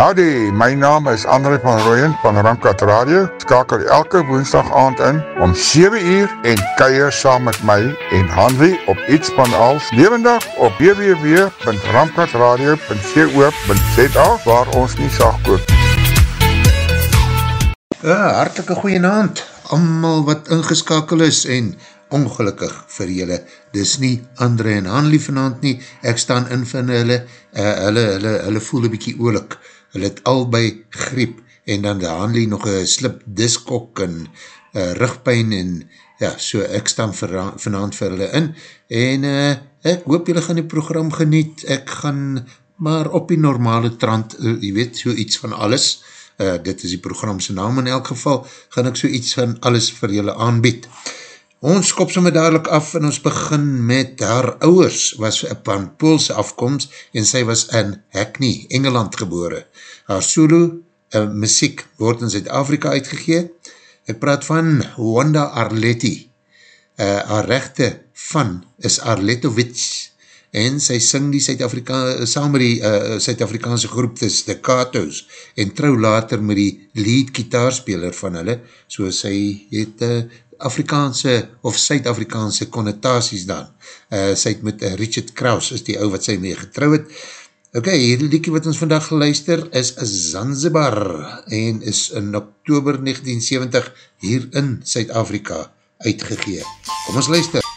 Howdy, my naam is André van Rooyen van Ramkat Radio. Skakel elke woensdag aand in om 7 uur en keier saam met my en Hanley op iets van als levendig op www.ramkatradio.co.za waar ons nie sag koop. Ja, hartelike goeie naand, allemaal wat ingeskakel is en ongelukkig vir julle, dis nie André en Hanley vanavond nie, ek staan in van hulle, uh, hulle, hulle, hulle voel een bykie oorlik, hulle het albei griep, en dan de Hanley nog een slip diskok en uh, rugpijn en ja, so ek staan vanavond vir hulle in, en uh, ek hoop julle gaan die program geniet, ek gaan maar op die normale trant, uh, jy weet, so iets van alles, uh, dit is die programse naam in elk geval, gaan ek so iets van alles vir julle aanbied. Ons kop somme dadelijk af en ons begin met haar ouwers was van Poolse afkomst en sy was in Hackney, Engeland gebore. Haar solo uh, muziek word in Zuid-Afrika uitgegeen. Ek praat van Wanda Arletti. Uh, haar rechte van is Arletowitz en sy syng die Suid-Afrika saam met die Suid-Afrikaanse uh, groep dis The Katos en trou later met die lead gitaarspeler van hulle, so sy het uh, Afrikaanse of Suid-Afrikaanse connotaties dan. Uh, sy het met uh, Richard Kraus, is die ou wat sy mee getrouw het. Ok, hierdie liekie wat ons vandag geluister is Zanzibar en is in oktober 1970 hier in Suid-Afrika uitgegeen. Kom ons luister.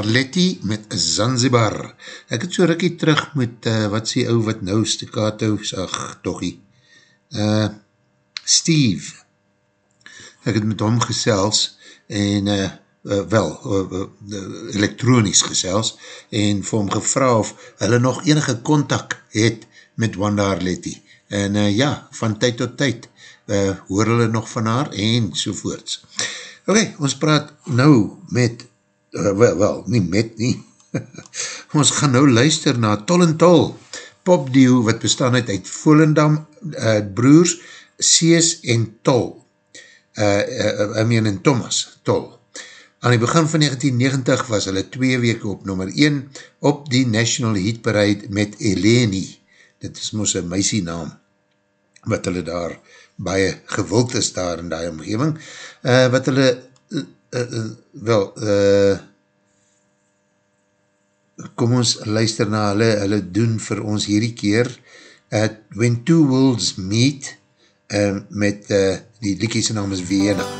Arletti met Zanzibar. Ek het so rikkie terug met, uh, wat sê ou wat nou, staccato, ach, tochie, uh, Steve. Ek het met hom gesels, en, uh, uh, wel, uh, uh, elektronisch gesels, en vir hom gevra of hulle nog enige contact het met Wanda Arletti. En uh, ja, van tyd tot tyd, uh, hoor hulle nog van haar, en sovoorts. Uh, Ok, ons praat nou met, uh, wel, wel, nie met nie, ons gaan nou luister na Tol en Tol, popduo wat bestaan uit uit Volendam, uh, broers, Sees en Tol, uh, uh, I mean en Thomas, Tol. Aan die begin van 1990 was hulle twee weke op nummer 1 op die National Heat Parade met Eleni, dit is moos een meisie naam, wat hulle daar baie gewild is daar in die omgeving, uh, wat hulle, uh, wel, uh, kom ons luister na hulle, hulle doen vir ons hierdie keer, uh, When Two Worlds Meet, uh, met uh, die liekie naam is Vienna.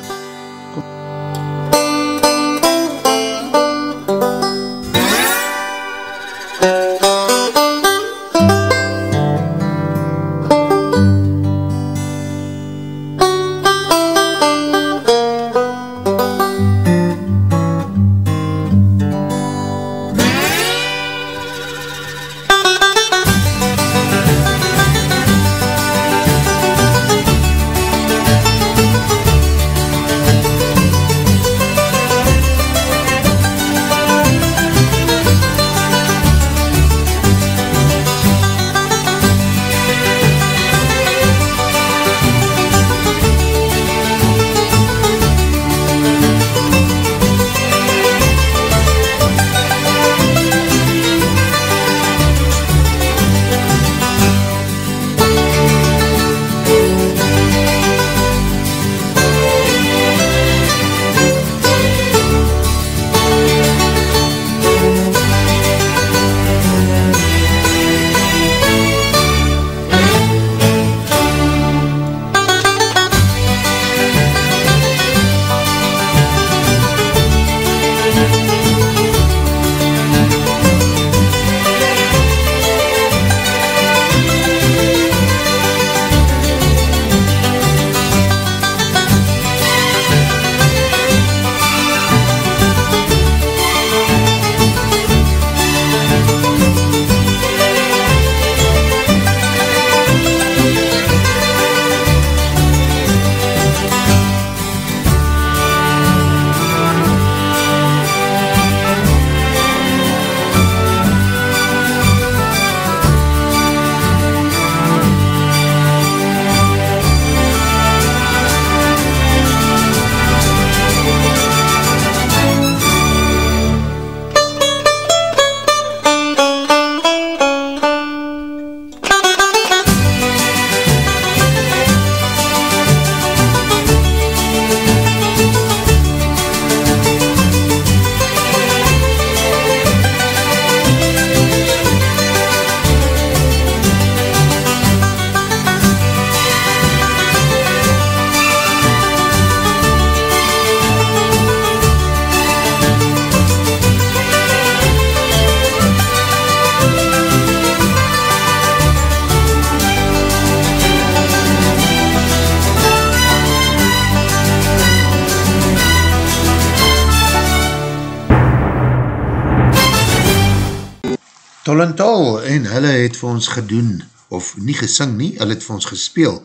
Tol en hulle het vir ons gedoen, of nie gesing nie, hulle het vir ons gespeel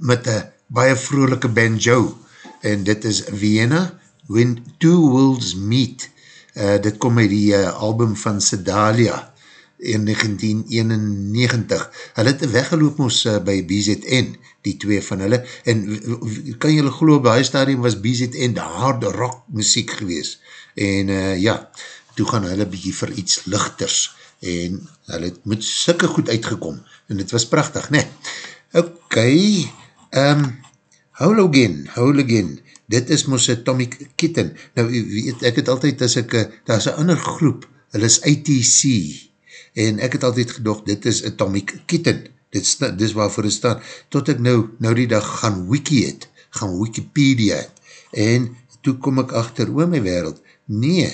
met een baie vrolijke banjo. En dit is Vienna When Two Worlds Meet. Uh, dit kom uit die uh, album van Sedalia in 1991 hulle het weggeloop ons uh, by BZN die twee van hulle. En kan julle geloof by die stadium was BZN de harde rock muziek gewees en uh, ja, toe gaan hulle bykie vir iets lichters en hulle het met sikke goed uitgekom, en het was prachtig, ne? Ok, um, Hologen, Hologen, dit is moos Atomic Kitten, nou weet, ek het altyd, as ek, daar is een ander groep, hulle is ITC, en ek het altyd gedocht, dit is Atomic Kitten, dit is, dit is waarvoor het staan, tot ek nou, nou die dag gaan wiki het, gaan Wikipedia het, en toe kom ek achter oor my wereld, nee,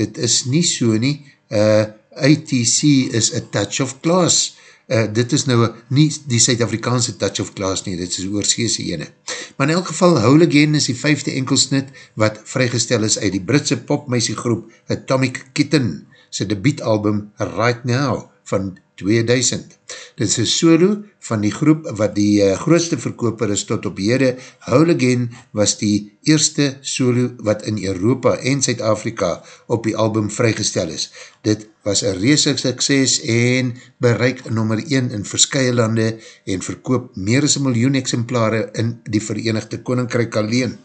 dit is nie so nie, eh, uh, ITC is a touch of class. Uh, dit is nou nie die Suid-Afrikaanse touch of class nie, dit is oorscheese ene. Maar in elk geval, Howl Again is die vijfde enkelsnit wat vrygestel is uit die Britse popmeisiegroep Atomic Kitten, sy debietalbum Right Now van 2000. Dit is een solo van die groep wat die uh, grootste verkoper is tot op hede. Howl Again was die eerste solo wat in Europa en Zuid-Afrika op die album vrygestel is. Dit was een reesig sukses en bereik nummer 1 in verskye lande en verkoop meer as een miljoen exemplare in die Verenigde Koninkryk alleen.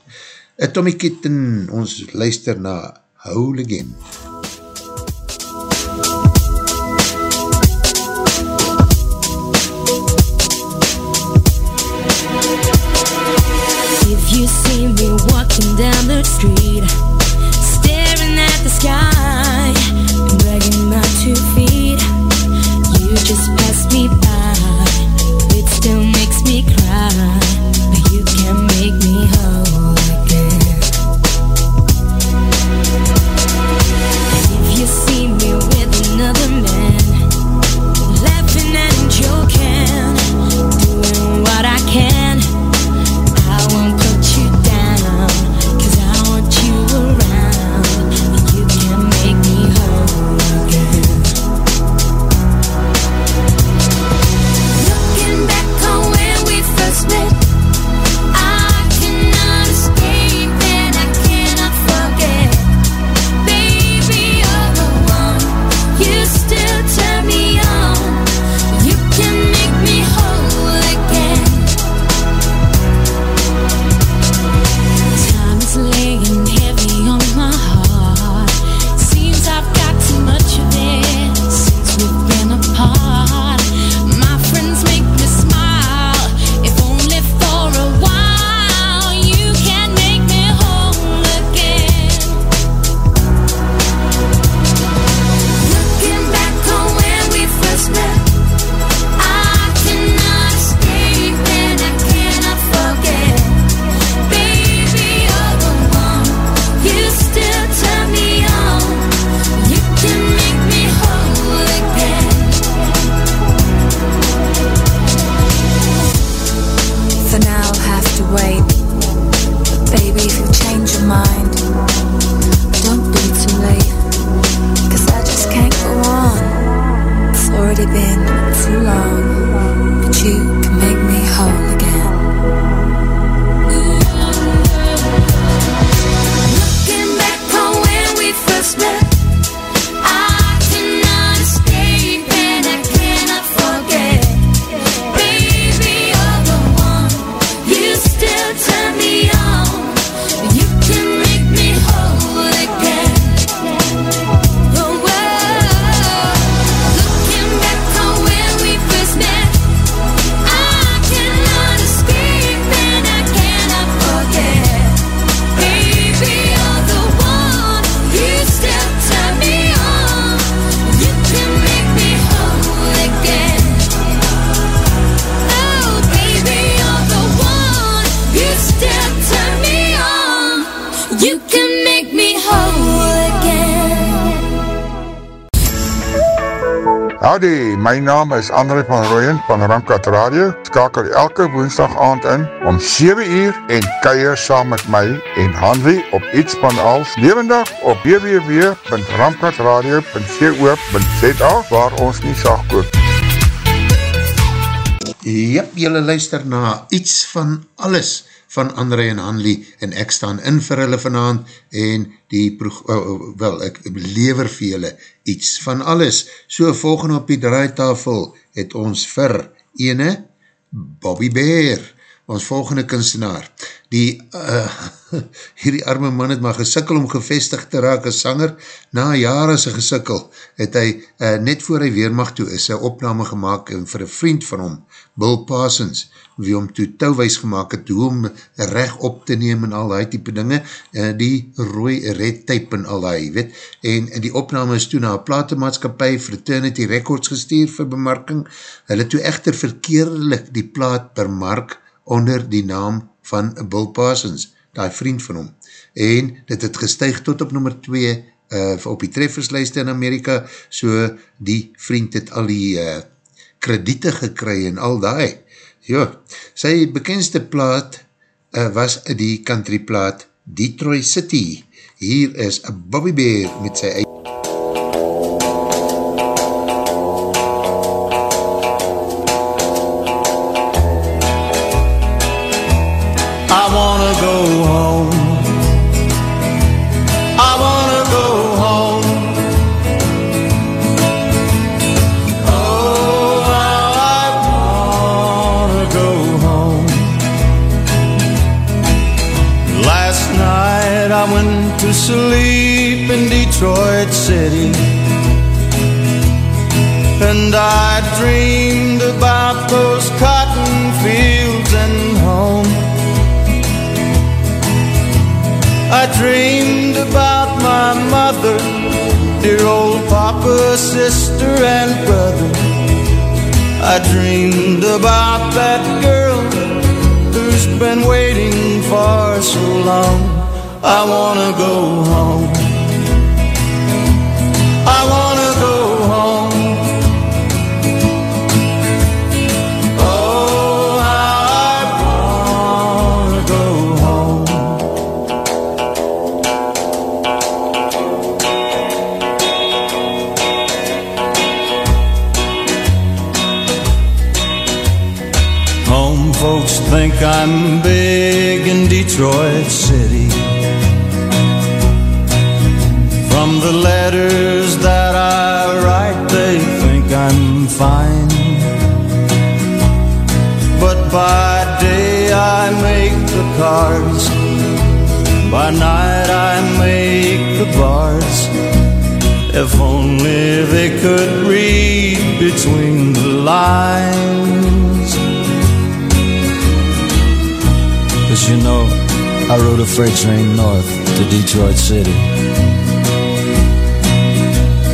Atomic Kitten, ons luister na Howl Again. MUZIEK walking down the street, staring at the sky, dragging my two feet. You just passed me by. Howdy, my naam is André van Rooyen van Ramkat Radio. Skakel elke woensdag aand in om 7 uur en keier saam met my en Hanley op iets van als levendig op www.ramkatradio.co.za waar ons nie sag koop. Jep, jylle luister na iets van alles van André en Hanley en ek staan in vir hulle vanavond en die, oh, wel, ek lever vir julle iets van alles. So, volgende op die draaitafel het ons vir ene Bobby Bear, ons volgende kunstenaar. Die, uh, hierdie arme man het maar gesikkel om gevestig te raak as sanger. Na jare sy gesikkel het hy uh, net voor hy weermacht toe is sy opname gemaakt en vir een vriend van hom, Bill Parsons, wie hom toe touwwijs gemaakt het, hoe hom recht op te neem en al die type dinge, uh, die rooi red type en al die, weet, en, die opname is toe na een platemaatskapie Fraternity Records gestuur vir bemarking, hulle toe echter verkeerlik die plaat bemark onder die naam van Bill Parsons, die vriend van hom, en dit het gestuig tot op nummer 2 uh, op die trefferslijste in Amerika, so die vriend het al die uh, krediete gekry en al die, Ja, sy bekendste plaat uh, was die country plaat Detroit City. Hier is Bobby Bear met sy eigen Detroit City. And I dreamed about those cotton fields and home. I dreamed about my mother, dear old papa, sister, and brother. I dreamed about that girl who's been waiting for so long. I wanna go home. Think I'm big in Detroit City. From the letters that I write, they think I'm fine. But by day I make the cards, by night I make the bars. If only they could read between the lines. You know, I rode a freight train north to Detroit City.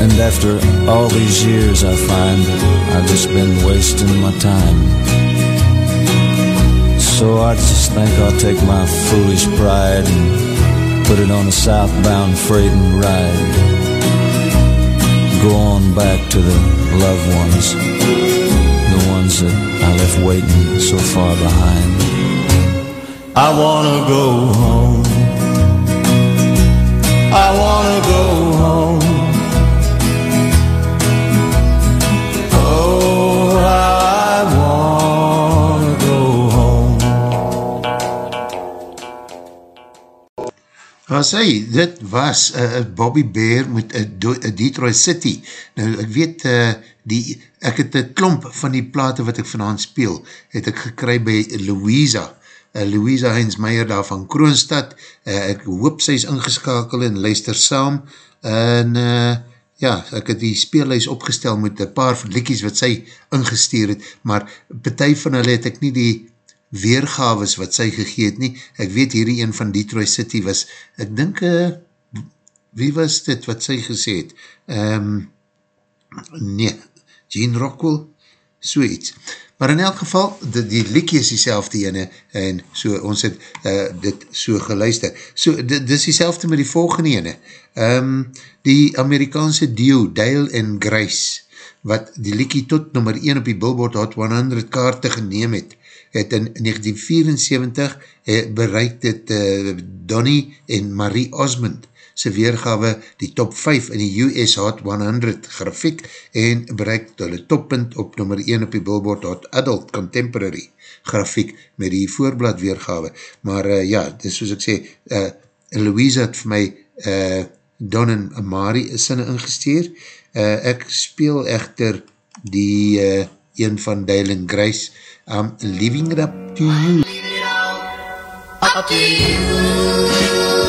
And after all these years, I find that I've just been wasting my time. So I just think I'll take my foolish pride and put it on a southbound freight and ride. Go on back to the loved ones, the ones that I left waiting so far behind. I wanna go home. I wanna go home. Oh, I wanna go home. As hy, dit was uh, Bobby Bear met uh, Detroit City. Nou, ek weet, uh, die, ek het een klomp van die plate wat ek vanavond speel, het ek gekry by Louisa. Uh, Louisa Heinz Meijer daar van Kroonstad. Uh, ek hoop sy is ingeskakel en luister saam. En uh, ja, ek het die speellijst opgestel met een paar liedjies wat sy ingesteer het, maar partij van hulle het ek nie die weergaves wat sy gegeet nie. Ek weet hierdie een van Detroit City was, ek dink, uh, wie was dit wat sy gesê het? Um, nee, Gene Rockwell, so iets. Maar in elk geval, die, die liekie is die selfde ene, en so, ons het uh, dit so geluister. So, dit, dit is die selfde met die volgende ene. Um, die Amerikaanse duo, Dale en Grace, wat die liekie tot nummer 1 op die Billboard Hot 100 kaarte geneem het, het in 1974 eh, bereik dit uh, Donnie en Marie Osmond sy weergawe die top 5 in die US Hot 100 grafiek en bereik hulle toppunt op nummer 1 op die Billboard Hot Adult Contemporary grafiek met die voorblad weergawe. Maar uh, ja, dis soos ek sê, uh, Louise het vir my uh, Don en Marie sinne ingesteer. Uh, ek speel echter die uh, een van Dylan Grace I'm leaving it up to you. Up to you.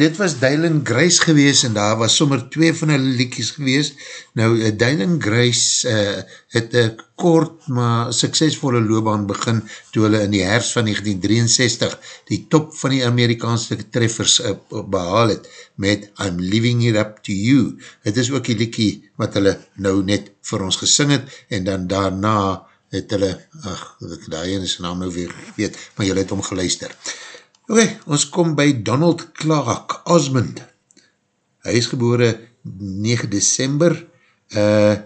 Dit was Dylan Grace gewees en daar was sommer twee van hulle liedjes gewees. Nou, uh, Dylan Grace uh, het een kort maar suksesvolle loopbaan begin toe hulle in die herfst van 1963 die top van die Amerikaanse treffers uh, behaal het met I'm Leaving It Up To You. Het is ook die liedje wat hulle nou net vir ons gesing het en dan daarna het hulle, ach, die ene is naam nou weer weet, maar julle het om geluister. Ok, ons kom by Donald Clark Osmond. Hy is gebore 9 december uh,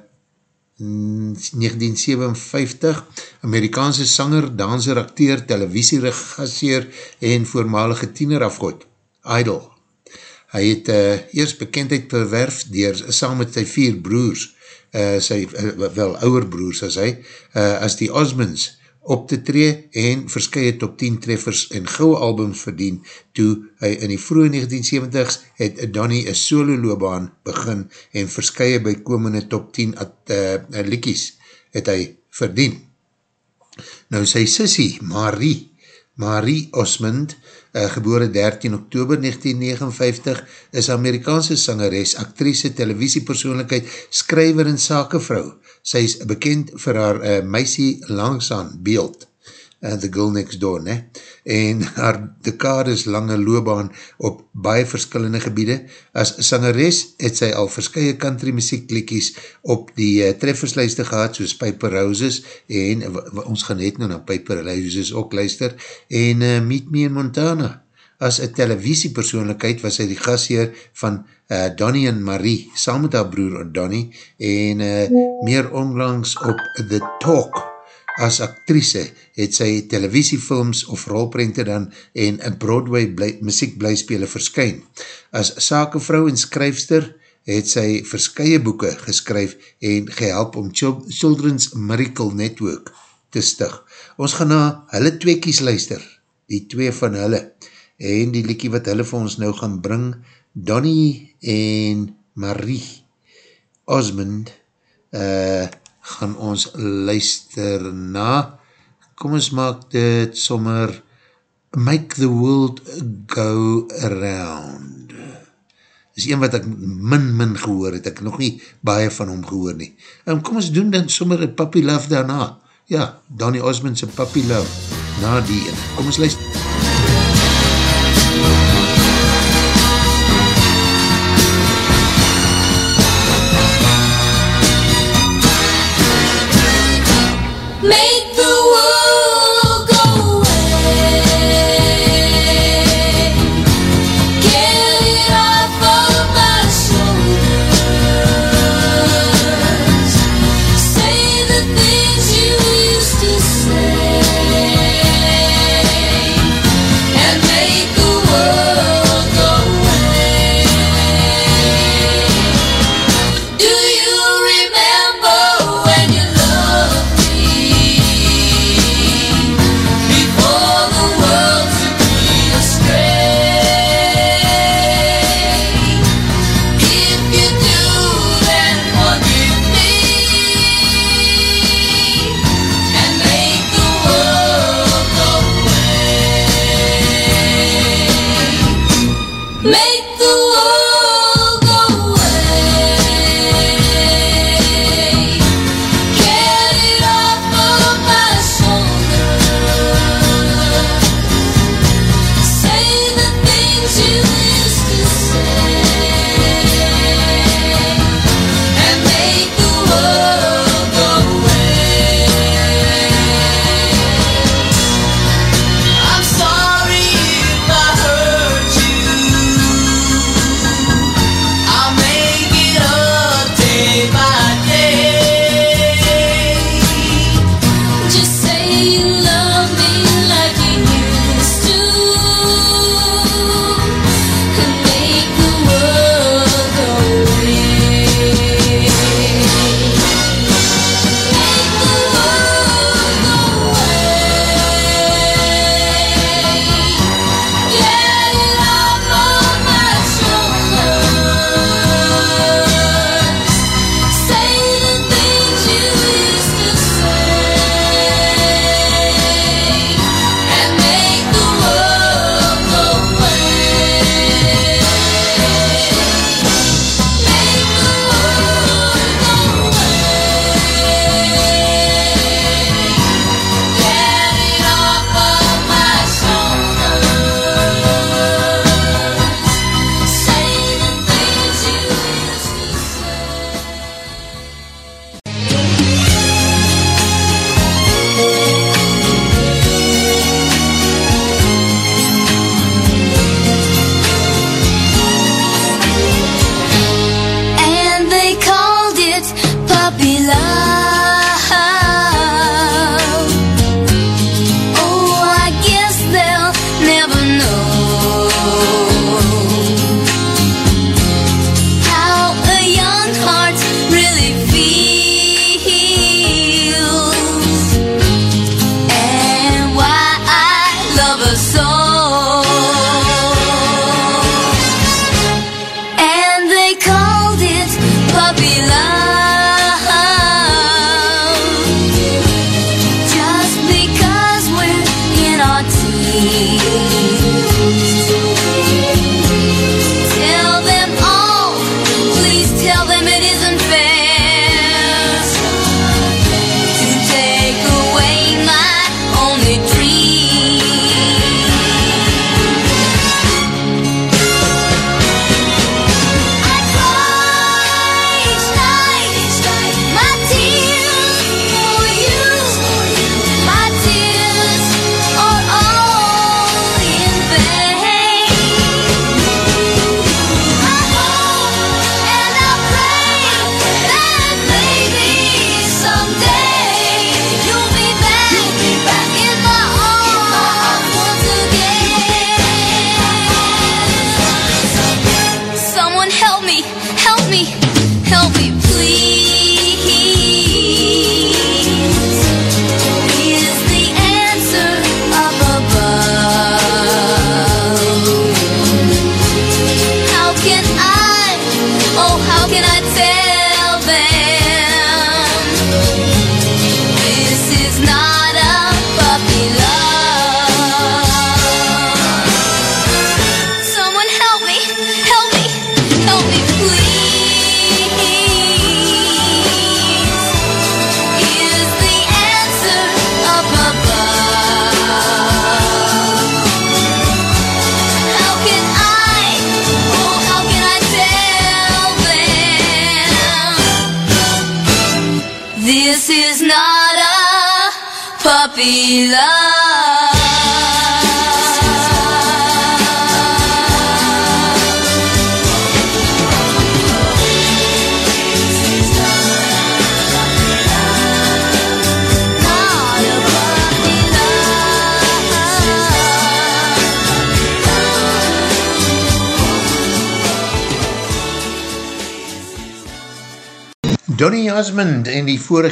1957, Amerikaanse sanger, danser, acteur, televisieregasseer en voormalige tiener afgod, Idol. Hy het uh, eerst bekendheid bewerf dier saam met sy vier broers, uh, sy, uh, wel ouwer broers as hy, uh, as die Osmonds, op te tree en verskye top 10 treffers en gouwe albums verdien toe hy in die vroege 1970s het Donnie een solo loopbaan begin en verskye by komende top 10 uh, uh, likies het hy verdien. Nou sy sissie, Marie, Marie Osmond, uh, gebore 13 oktober 1959, is Amerikaanse sangeres, actrice, televisiepersoonlijkheid, skryver en sakevrou. Sy is bekend vir haar uh, meisie langsaan beeld, uh, The Girl Next Door, ne? en haar dekades lange loopbaan op baie verskillende gebiede. As sangeres het sy al verskye country muziekklikkies op die uh, treffersluiste gehad, soos Piper Roses, en ons gaan net nou na Piper Roses ook luister, en uh, Meet Me in Montana. As een televisiepersoonlijkheid was hy die gasheer van uh, Donnie en Marie, saam met haar broer Donnie, en uh, meer onlangs op The Talk, as actrice het sy televisiefilms of rolprente dan en Broadway bly, muziekblijspele verskyn. As sakevrou en skryfster het sy verskye boeken geskryf en gehelp om Children's Miracle Network te stig. Ons gaan na hulle tweekies luister, die twee van hulle, en die liekie wat hulle vir ons nou gaan bring, Donnie en Marie Osmond, uh, gaan ons luister na, kom ons maak dit sommer, Make the World Go Around. Is een wat ek min min gehoor het, ek nog nie baie van hom gehoor nie. En kom ons doen dan sommer een Puppy Love daarna. Ja, Donny Osmond's Puppy Love, na die ene. Kom ons luister. And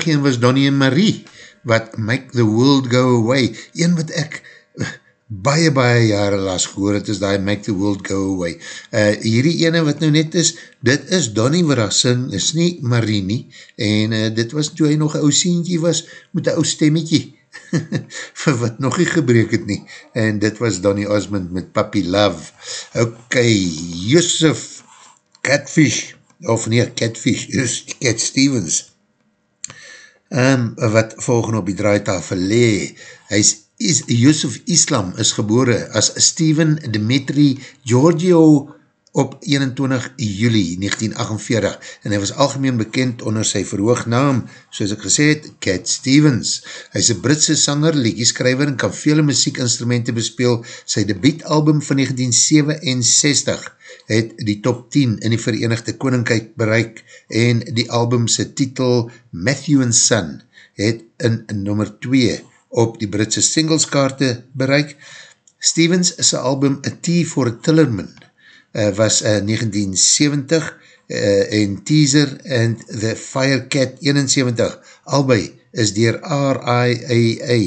vorige een was Donny en Marie, wat Make the World Go Away, een wat ek uh, baie, baie jare laas gehoor het, is die Make the World Go Away. Uh, hierdie ene wat nou net is, dit is Donny wat daar sing, is nie Marie nie, en uh, dit was toe hy nog een ou sientje was, met een ou stemmetje, vir wat nog nie gebreek het nie, en dit was Donny Osmond met Puppy Love. Ok, Yusuf Catfish, of nee, Catfish, is Cat Stevens, um, wat volgende op die draaitafel lee. Hy is, is Yusuf Islam is gebore as Steven Dimitri Giorgio op 21 juli 1948 en hy was algemeen bekend onder sy verhoognaam, soos ek gesê het, Cat Stevens. Hy is een Britse sanger, liedjeskrijver en kan vele muziekinstrumenten bespeel. Sy debietalbum van 1967 het die top 10 in die Verenigde Koninkrijk bereik en die albumse titel Matthew and Son het in nummer 2 op die Britse singleskaarte bereik. Stevens is album A Tea for a Tillerman uh, was uh, 1970 uh, en Teaser and The Firecat 71 albei is dier RIAA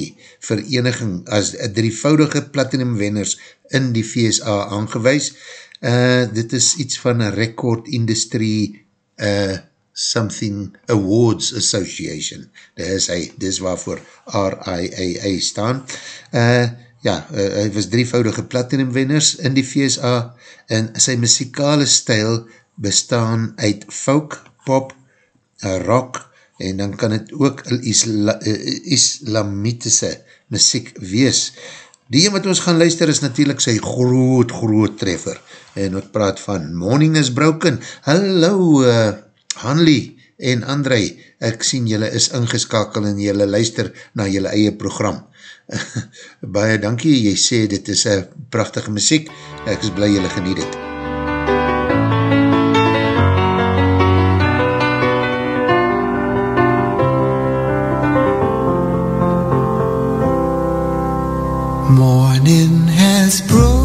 vereniging as drievoudige platinum wenners in die VSA aangewys. Uh, dit is iets van een record industry uh, something awards association. Dit is hy, dit is waarvoor RIAA staan. Uh, ja, uh, hy was drievoudige platinum wenners in die VSA en sy muzikale stijl bestaan uit folk, pop, uh, rock en dan kan het ook isla, uh, islamitische muziek wees. Die een wat ons gaan luister is natuurlijk sy groot, groot treffer en ek praat van Morning is Broken. Hallo uh, Hanlie en André, ek sien julle is ingeskakel en julle luister na julle eie program. Baie dankie, jy sê dit is uh, prachtige muziek, ek is blij julle geniet het. Morning has broken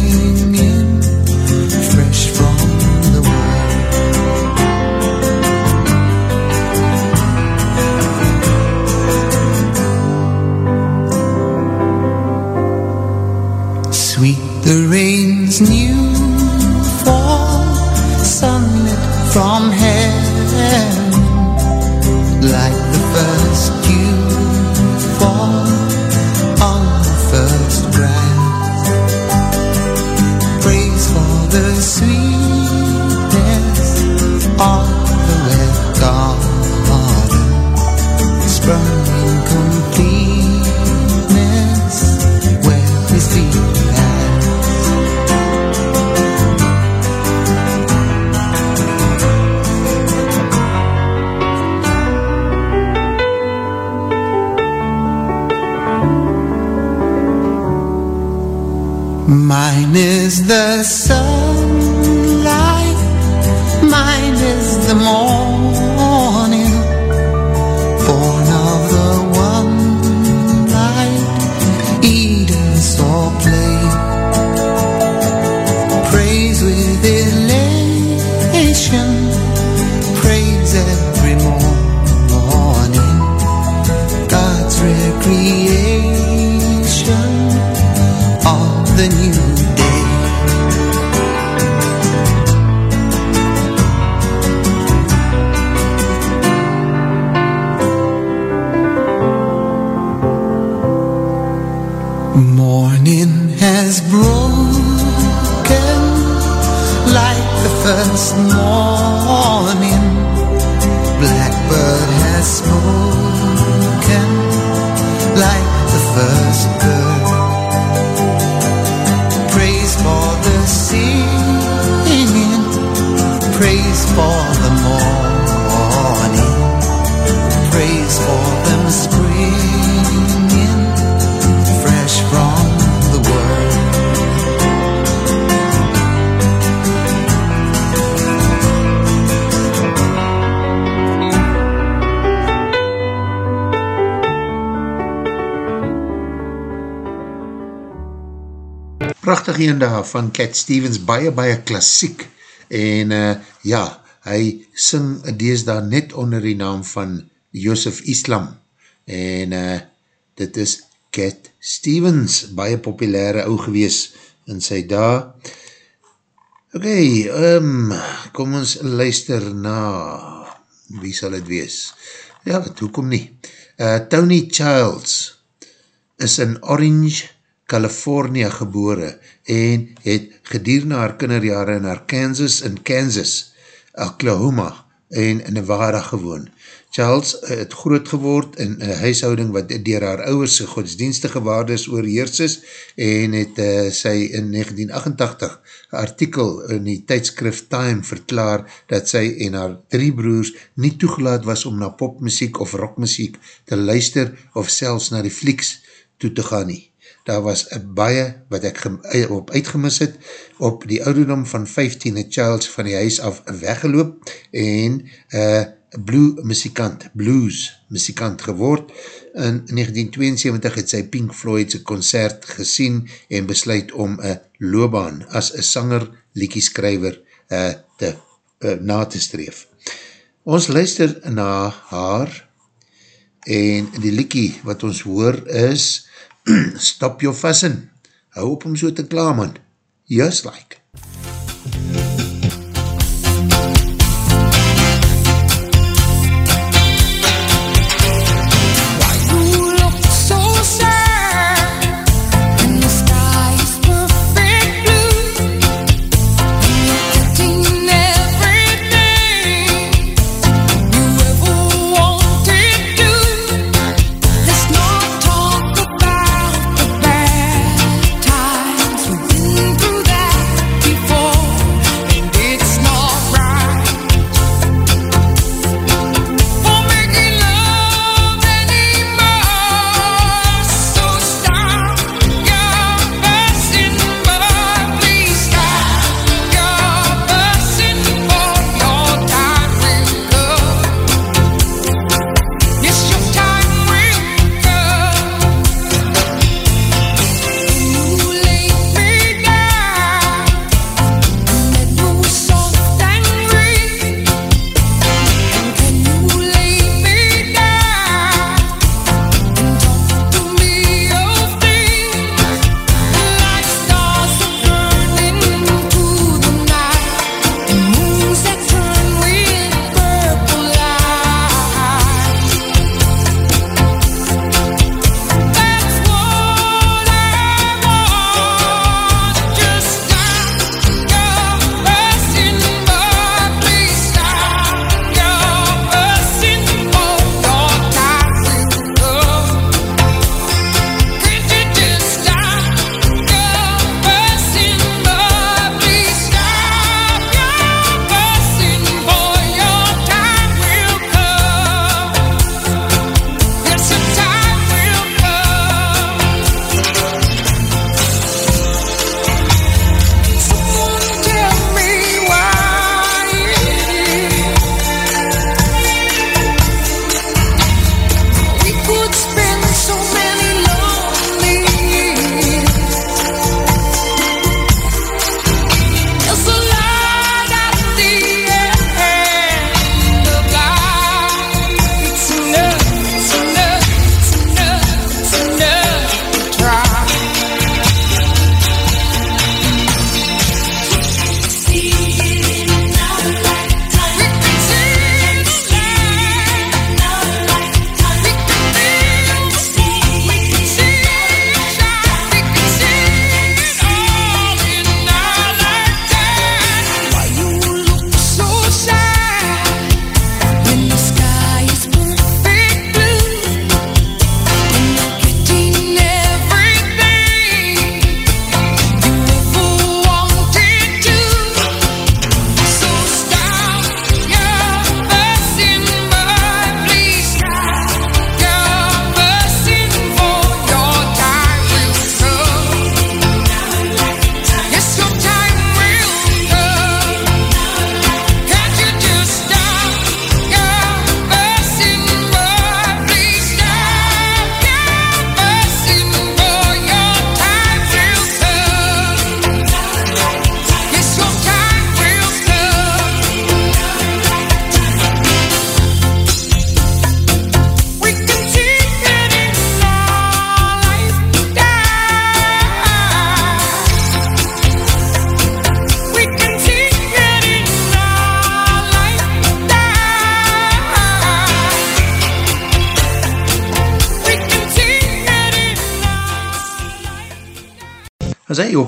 The rain's new fall, sunlit from heaven, like Mine is the sunlight, mine is the morning, een daar van Cat Stevens, baie, baie klassiek. En uh, ja, hy sing dees daar net onder die naam van Joseph Islam. En uh, dit is Cat Stevens, baie populaire ou gewees in sy daar. Ok, um, kom ons luister na, wie sal het wees? Ja, wat, hoekom nie? Uh, Tony Childs is in Orange, California gebore en het gedurende haar kinderjare in Arkansas in Kansas, Oklahoma en Nevada gewoon. Charles het groot geword in een huishouding wat dier haar ouwerse godsdienstige waardes oorheers is en het uh, sy in 1988 artikel in die tijdskrif Time verklaar dat sy en haar drie broers nie toegelaat was om na popmusiek of rockmusiek te luister of selfs na die flieks toe te gaan nie. Daar was baie wat ek op uitgemis het. Op die ouderdom van 15 het Charles van die huis af weggeloop en uh, blue muzikant, blues muzikant geword. In 1972 het sy Pink Floydse concert gesien en besluit om een loopbaan as een sanger, liekieskrijver uh, te, uh, na te streef. Ons luister na haar en die liekie wat ons hoor is Stop your fussing. Hou op om so te klaar, man. Just like. You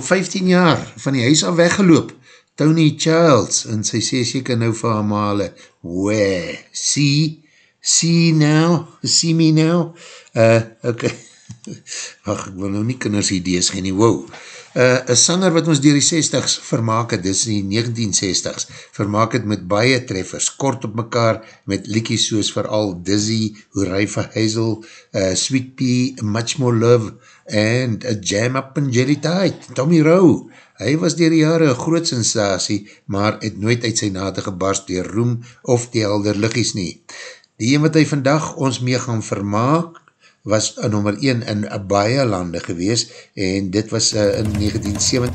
op 15 jaar van die huis af weggeloop, Tony Childs, en sy sê seker nou vir haar male, where, see, see now, see me now, uh, ok, ach, ek wil nou nie kinders idees geen nie, wow, uh, een sanger wat ons dier die 60s vermaak het, dis die 1960s, vermaak het met baie treffers, kort op mekaar, met liekies soos vooral Dizzy, Hooray for Hazel, uh, Sweet Pea, Much More Love, and A Jam Up in Jerry Tide, Tommy Rowe, hy was dier die jare een groot sensatie, maar het nooit uit sy nate gebarst dier roem of die helder liggies nie. Die een wat hy vandag ons mee gaan vermaak, was a nummer 1 in a baie lande gewees en dit was uh, in 1970.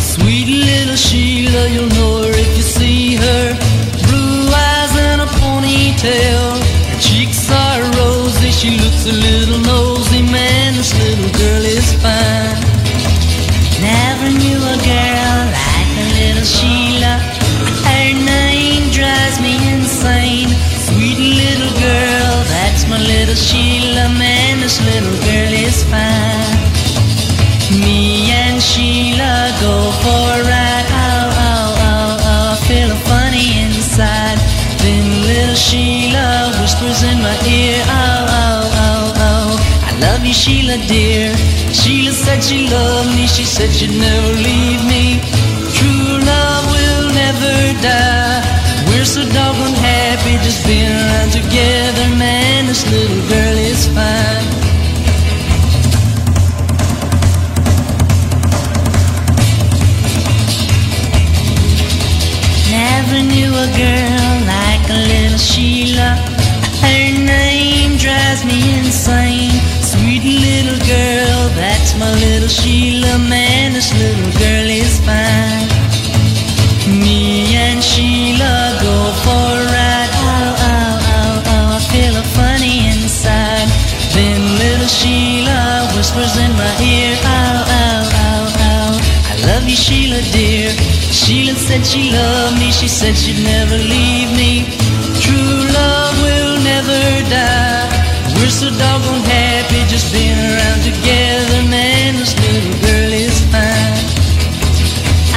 Sweet little Sheila, you'll know her if you see her. Ponytail. Her cheeks are rosy, she looks a little nosy. Man, this little girl is fine. Never knew a girl like a little Sheila. Her name drives me insane. Sweet little girl, that's my little Sheila. Man, this little dear. Sheila said she loved me. She said she'd never leave she loved me. She said she'd never leave me. True love will never die. We're so doggone happy just being around together. Man, this little girl is fine.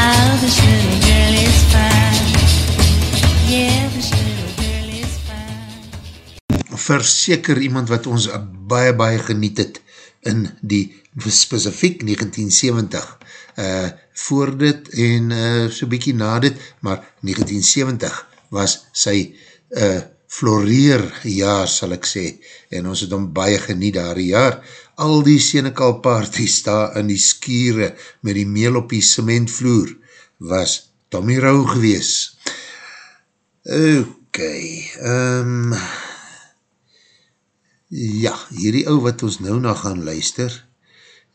Oh, this little girl is fine. Yeah, this little girl is fine. verseker iemand wat ons baie baie geniet het in die specifiek 1970 uh, voor dit en uh, so bykie na dit, maar 1970 was sy uh, floreer jaar sal ek sê en ons het om baie geniet daar jaar. Al die Senekal parties daar in die skiere met die meel op die cementvloer was Tommy Rau gewees. Ok um, Ja, hierdie ou wat ons nou na gaan luister,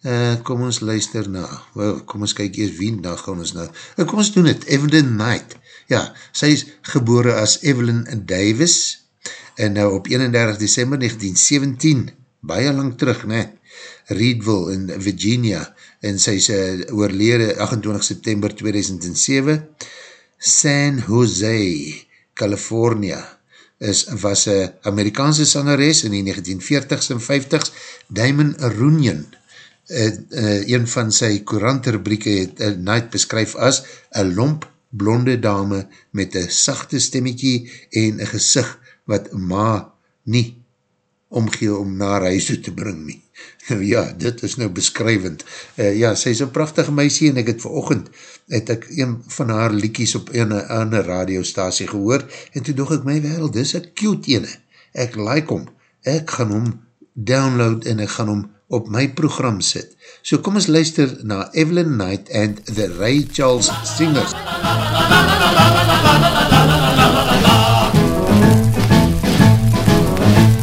uh, kom ons luister na, well, kom ons kyk eers wie na gaan ons nou, uh, kom ons doen het, Evelyn Knight, ja, sy is gebore as Evelyn Davis, en nou op 31 december 1917, baie lang terug, ne, Reedville in Virginia, en sy is uh, oorlede 28 september 2007, San Jose, California, is, was een Amerikaanse sangeres in die 1940s en 50s, Damon Runyon, uh, uh, een van sy courantrubrieke het uh, Night beskryf as een lomp blonde dame met een sachte stemmetjie en een gezicht wat ma nie omgee om naar huis toe te bring nie. Nou ja, dit is nou beskrywend. Uh, ja, sy is een prachtige meisie en ek het verochend, het ek een van haar liekies op een ander radiostasie gehoor en toe doog ek my wel, dis een cute ene. Ek like hom, ek gaan hom download en ek gaan hom op my program sit. So kom ons luister na Evelyn Knight and the Ray Charles Singers.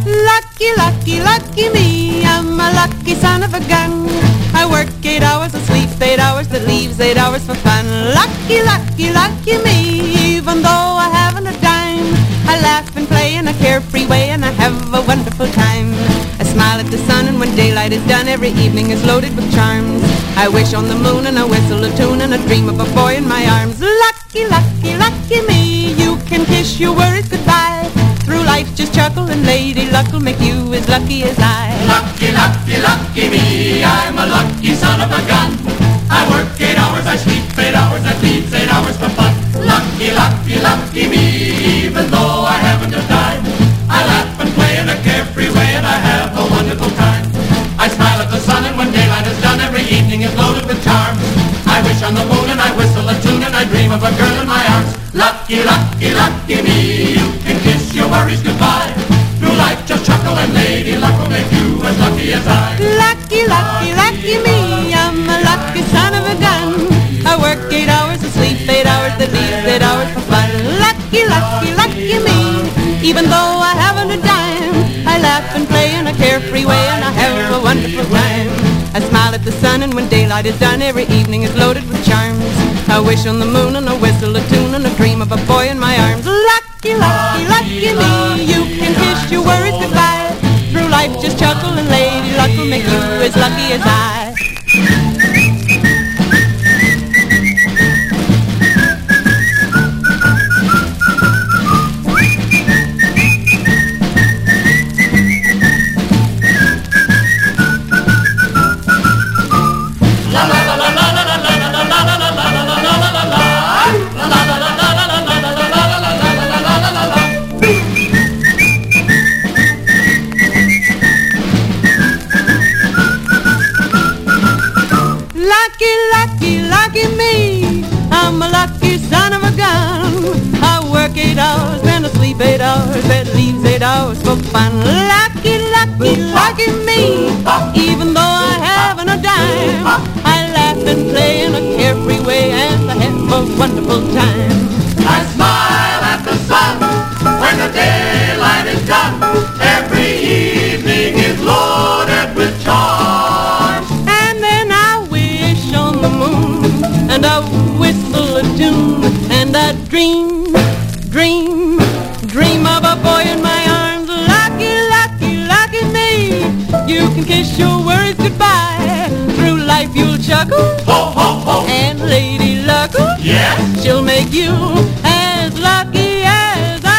Lucky, lucky, lucky me, I'm a lucky son of a gun. I work eight hours and sleep eight hours, that leaves eight hours for fun. Lucky, lucky, lucky me, even though I haven't a dime. I laugh and play in a carefree way and I have a wonderful time. I smile at the sun and when daylight is done, every evening is loaded with charms. I wish on the moon and I whistle a tune and I dream of a boy in my arms. Lucky, lucky, lucky me, you can kiss your worries goodbye. Through life just chuckle and lady luck will make you as lucky as I. Lucky, lucky, lucky me, I'm a lucky son of a gun. I work eight hours, that for fun. Lucky, lucky, lucky me, even though I haven't a dime. I laugh and play in a carefree way and I have a wonderful time. I smile at the sun and when daylight is done, every evening is loaded with charms. I wish on the moon and I whistle a tune and I dream of a boy in my arms. Lucky, lucky, lucky me, you can kiss your worries goodbye. Through life just chuckle and lady luck will make you as lucky as I. hours for fun. Lucky, lucky, lucky me. Even though I haven't a dime, I laugh and play in a carefree way and I have a wonderful time. I smile You can kiss your worries goodbye. Through life you'll chuckle Ho, ho, ho. and Lady Luck, Yes. she'll make you as lucky as I.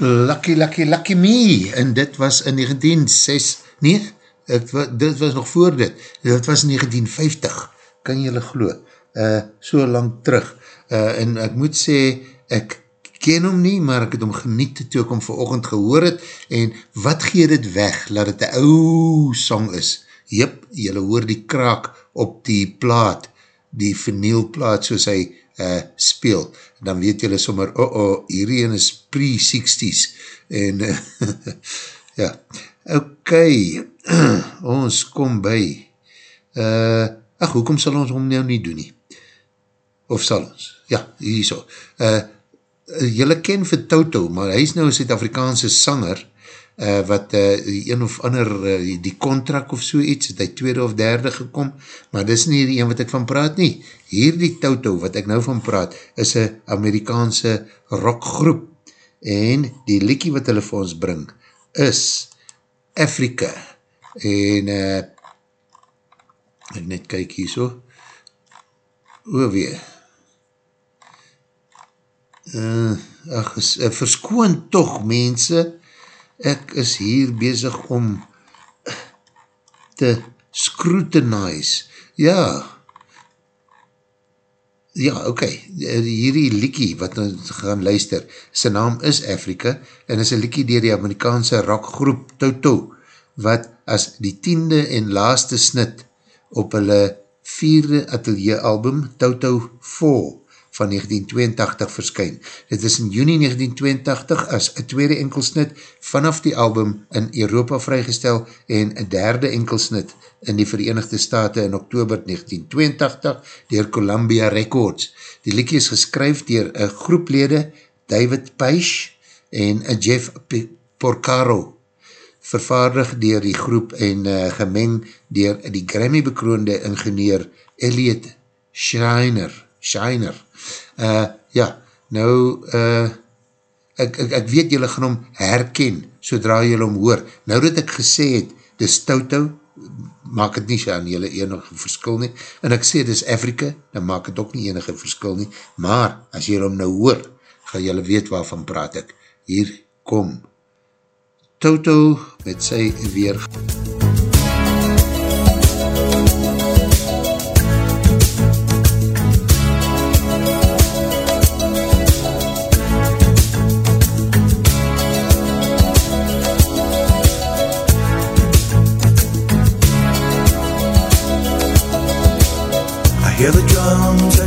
Lucky, lucky, lucky me. En dit was in 1906, nee, het, dit was nog voor dit. Dit was in 1950, kan jylle glo. Uh, so lang terug. Uh, en ek moet sê, ek ken hom nie, maar ek het hom geniet toe ek hom verochend gehoor het. En wat gee dit weg, laat het een ou song is. Jip, jylle hoor die kraak op die plaat, die vinylplaat soos hy uh, speel, dan weet julle sommer, oh oh, hierdie een is pre-60s, en uh, ja, ok, ons kom by, uh, ach, hoekom sal ons hom nou nie doen nie? Of sal ons? Ja, hier so. Uh, julle ken vir Toto, maar hy is nou een Suid-Afrikaanse sanger, uh, wat uh, een of ander, uh, die contract of so iets, het hy tweede of derde gekom, maar dis nie die een wat ek van praat nie. Hier die Toto, wat ek nou van praat, is een Amerikaanse rockgroep, en die liekie wat hulle vir ons bring, is Afrika, en uh, ek net kyk hier so, o weer, uh, ach, is, uh, verskoon toch mense, ek is hier bezig om te scrutinize, ja, ja, ok, hierdie liekie wat ons gaan luister, sy naam is Afrika, en is een liekie dier die Amerikaanse rockgroep Toto, wat as die tiende en laaste snit op hulle vierde atelier album Toto 4 van 1982 verskyn. Dit is in juni 1982 as een tweede enkelsnit vanaf die album in Europa vrygestel en een derde enkelsnit in die Verenigde Staten in oktober 1982 dier Columbia Records. Die liekie is geskryf dier een groeplede David Peisch en Jeff Porcaro vervaardig dier die groep en uh, gemeng dier die Grammy bekroonde ingenieur Elliot Schreiner. Schreiner. Uh, ja, nou, uh, ek, ek, ek weet jylle gaan hom herken, sodra jylle hom hoor. Nou dat ek gesê het, dis Toto, maak het nie aan jylle enige verskil nie, en ek sê dis Afrika, dan maak het ook nie enige verskil nie, maar as jylle hom nou hoor, gaan jylle weet waarvan praat ek. Hier kom Toto met sy weer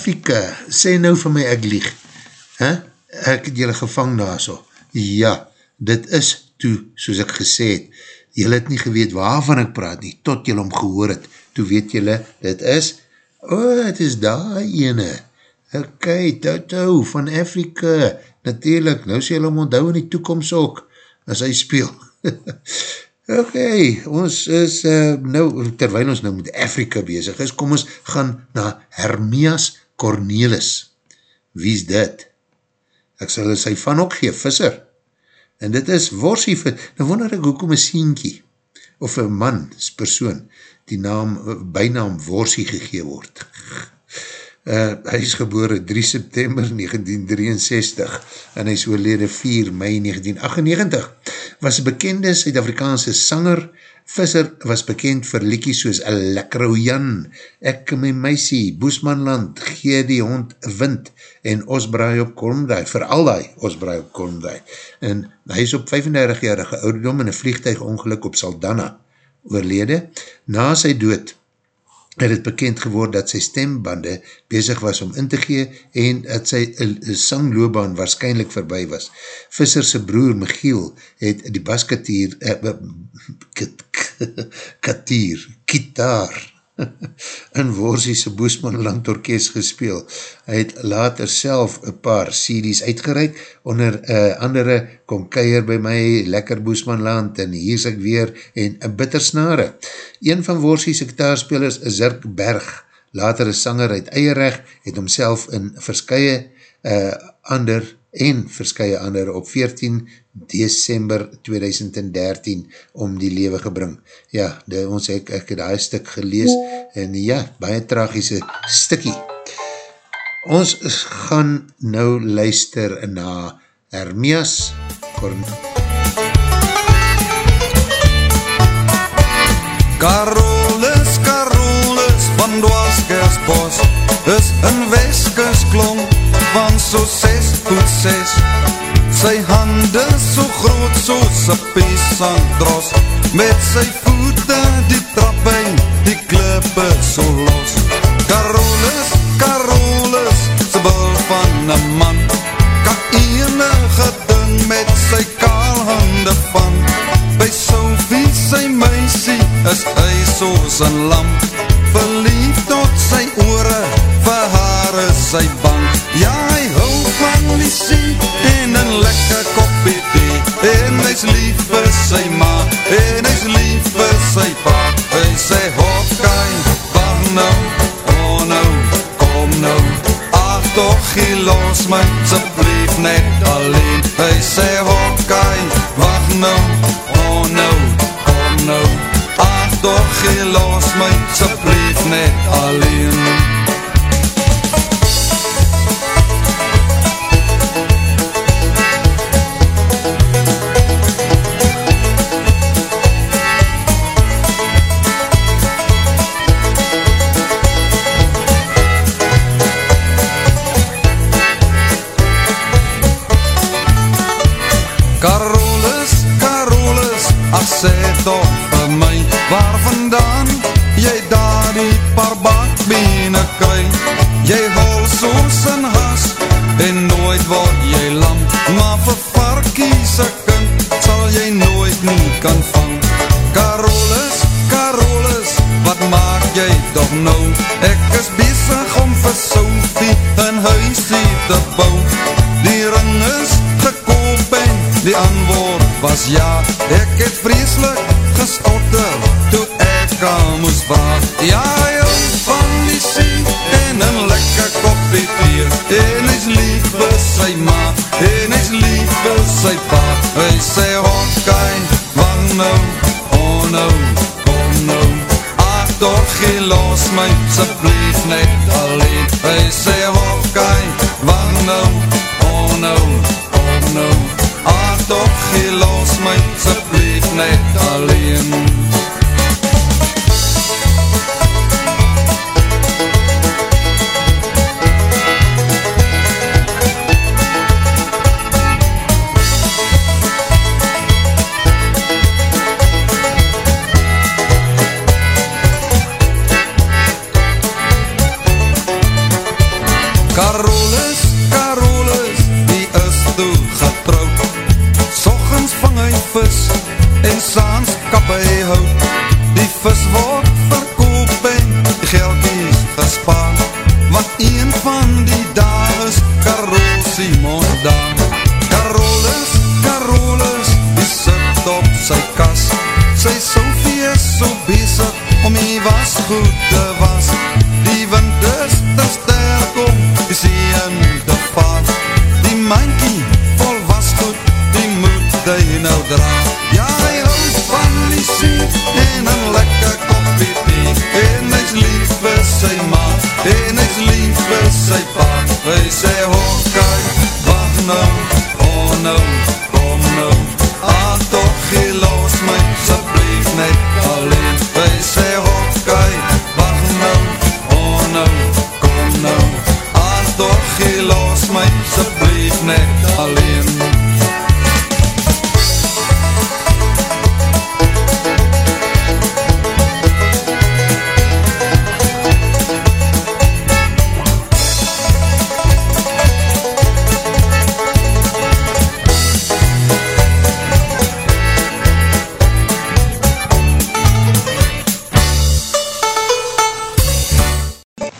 Afrika, sê nou vir my ek lieg. Huh? Ek het julle gevang daar so. Ja, dit is toe, soos ek gesê het, julle het nie geweet waarvan ek praat nie, tot julle om gehoor het. Toe weet julle, dit is, oh, het is daar ene. Ok, Toto van Afrika, natuurlijk, nou sê julle om onthou in die toekomst ook, as hy speel. Ok, ons is uh, nou, terwijl ons nou met Afrika bezig is, kom ons gaan na Hermias Cornelis. wie is dit? Ek sal sy van ook gee, visser. En dit is worsie, nou wonder ek hoekom een sienkie, of een man, persoon, die naam, bijnaam worsie gegee word. Uh, hy is geboor 3 September 1963 en hy is oorlede 4 Mei 1998. Was bekende Suid-Afrikaanse sanger, Visser was bekend vir liekies soos Lekro Jan, Ek my meisie, Boesmanland, Gee die hond wind en Osbraai op Kolmdaai, vir al die Osbraai op Kolmdaai. En hy is op 35-jarige ouderdom in een vliegtuigongeluk op Saldana oorlede. Na sy dood het het bekend geword dat sy stembande bezig was om in te gee en dat sy sangloobaan waarschijnlijk voorbij was. Visserse broer Michiel het die baskatier uh, katier, kitaar in Worsiese Boesman Landorkest gespeel. Hy het later self een paar CD's uitgereik, onder uh, andere Kom Keier by my, Lekker Boesman Land en Hier is ek weer en een bittersnare. Een van Worsiese gitaarspelers, Zirk Berg, later een sanger uit Eierrecht, het homself in verskye uh, ander en verskye ander op 14 December 2013 om die lewe gebring. Ja, die, ons ek, ek het die stuk gelees en ja, baie tragische stikkie. Ons gaan nou luister na Hermias Korn. Carolus, Carolus van Dwaskersbos is in Weskes van so ses voet ses. Sy hande so groot soos een pesandros Met sy voete die trap en die klippe so los. Carolus, Carolus, sy bil van een man. Kan enige ding met sy kaal hande van. By Sophie sy meisie is hy soos een lamp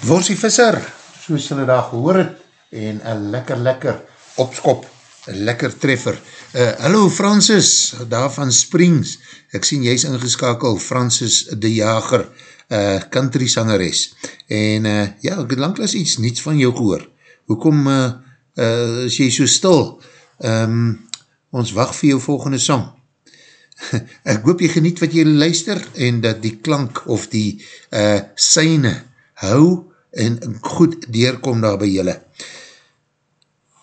Worsie Visser, soos julle daar gehoor het, en een lekker lekker opskop, een lekker treffer. Uh, hallo Francis, daar van Springs, ek sien jy is ingeskakel, Francis de Jager, uh, country sangeres, en uh, ja, ek het langklaas iets niets van jou gehoor. Hoekom uh, uh, is jy so stil? Um, ons wacht vir jou volgende song. ek hoop jy geniet wat jy luister, en dat die klank of die uh, syne hou, en goed deurkom daar by julle.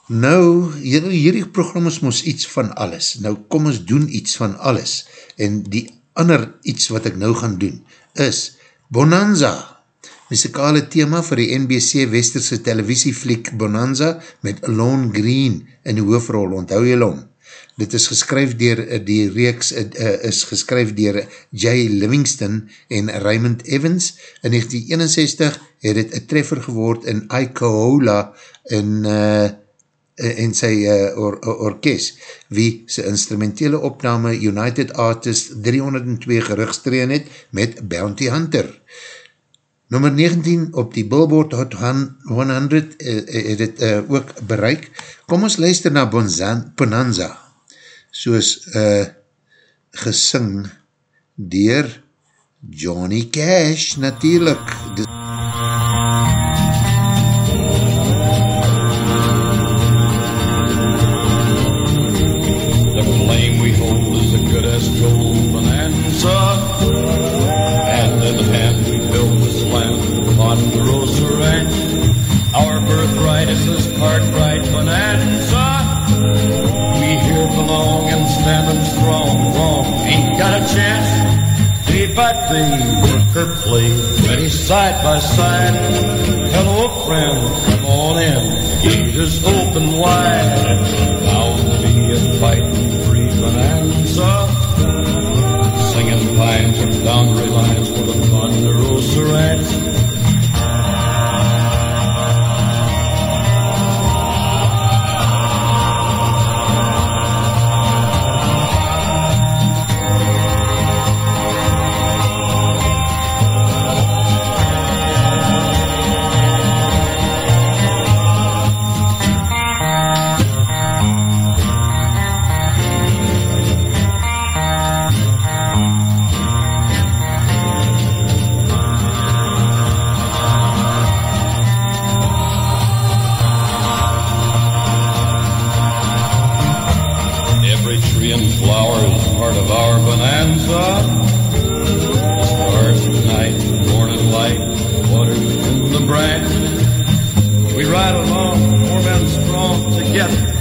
Nou, hierdie, hierdie program is ons iets van alles. Nou kom ons doen iets van alles. En die ander iets wat ek nou gaan doen is Bonanza. Musikale thema vir die NBC Westerse televisiefliek Bonanza met Lon Green in die hoofrol, onthou jy om. Dit is geskryf dier, die reeks uh, is geskryf dier Jay Livingston en Raymond Evans. In 1961 het het een treffer geword in Ikahola in uh, en sy uh, or, or, orkest, wie sy instrumentele opname United Artists 302 gerugstreen het met Bounty Hunter. Nummer 19 op die Billboard Hot 100 uh, het het uh, ook bereik. Kom ons luister na Bonzan, Bonanza, soos uh, gesing dier Johnny Cash, natuurlijk. Dis gold bonanza. Hand in hand we built this land the Rosa Ranch. Our birthright is this Cartwright bonanza. We here belong and stand standing strong, wrong, ain't got a chance. Day by day, work or play, ready side by side. Hello friend, come on in, gate is open wide. Bound to be a fighting bonanza. Singing pines and boundary lines for the Ponderosa Ranch. Bonanza. Stars at night, morning light, water in the branch. We ride along, warm and strong together.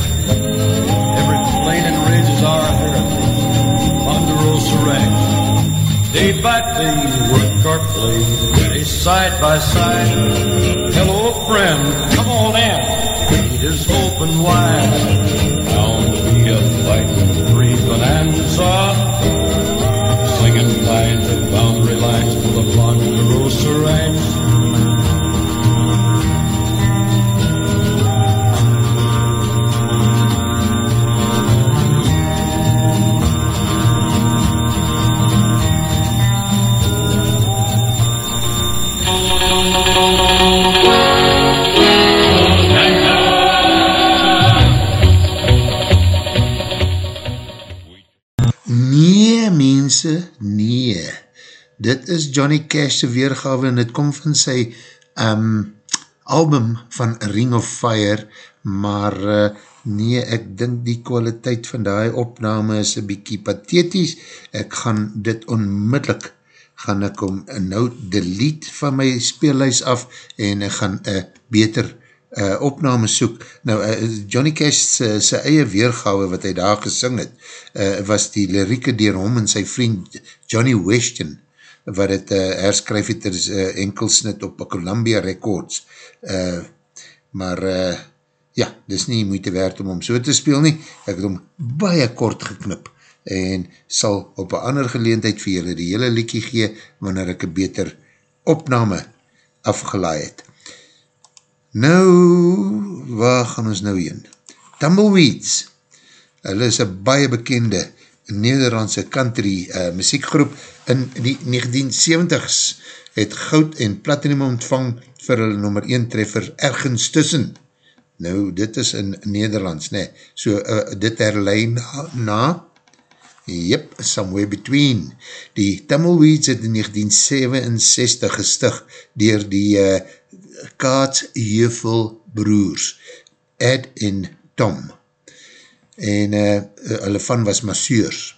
Every plain and ridge is our heritage. Ponderosa Ranch. Day by day, work our play, ready side by side. Hello, friend, come on in. Gate is open wide. Bound to be a fighting free bonanza. Mense, nee. Dit is Johnny Cash se weergawe en het kom van sy um, album van Ring of Fire, maar uh, nee, ek dink die kwaliteit van die opname is een bykie pathetisch. Ek gaan dit onmiddellik, gaan ek om nou delete van my speellijst af en ek gaan uh, beter uh, opname soek. Nou, uh, Johnny Cash sy, sy eie weergawe wat hy daar gesing het, uh, was die lirieke dier hom en sy vriend Johnny Weston, wat het uh, herskryf het as uh, enkelsnit op Columbia Records. Uh, maar uh, ja, dis nie moeite werd om hom so te speel nie. Ek het hom baie kort geknip en sal op een ander geleentheid vir julle die hele liekie gee, wanneer ek een beter opname afgelaai het. Nou, waar gaan ons nou heen? Tumbleweeds. Hulle is een baie bekende Nederlandse country uh, muziekgroep in die 1970s het goud en platinum ontvang vir hulle nummer 1 treffer ergens tussen. Nou, dit is in Nederlands, nee. So, uh, dit herlein na, na Yep, Somewhere Between. Die Tumbleweeds het in 1967 gestig dier die uh, Kaats Jeufel broers, Ed en Tom. En uh, hulle van was masseurs.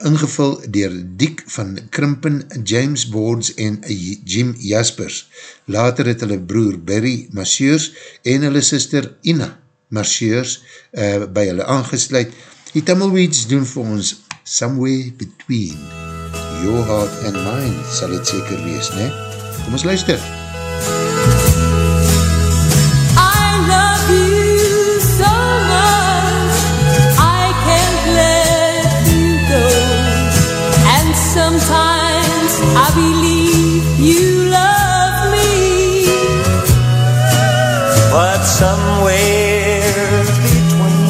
Ingevul dier Diek van Krimpen, James Boards en Jim Jaspers. Later het hulle broer Barry masseurs en hulle sister Ina masseurs uh, by hulle aangesluit. Die Tumbleweeds doen vir ons somewhere between your heart and mine, sal het seker wees, ne? Kom ons luister. I somewhere between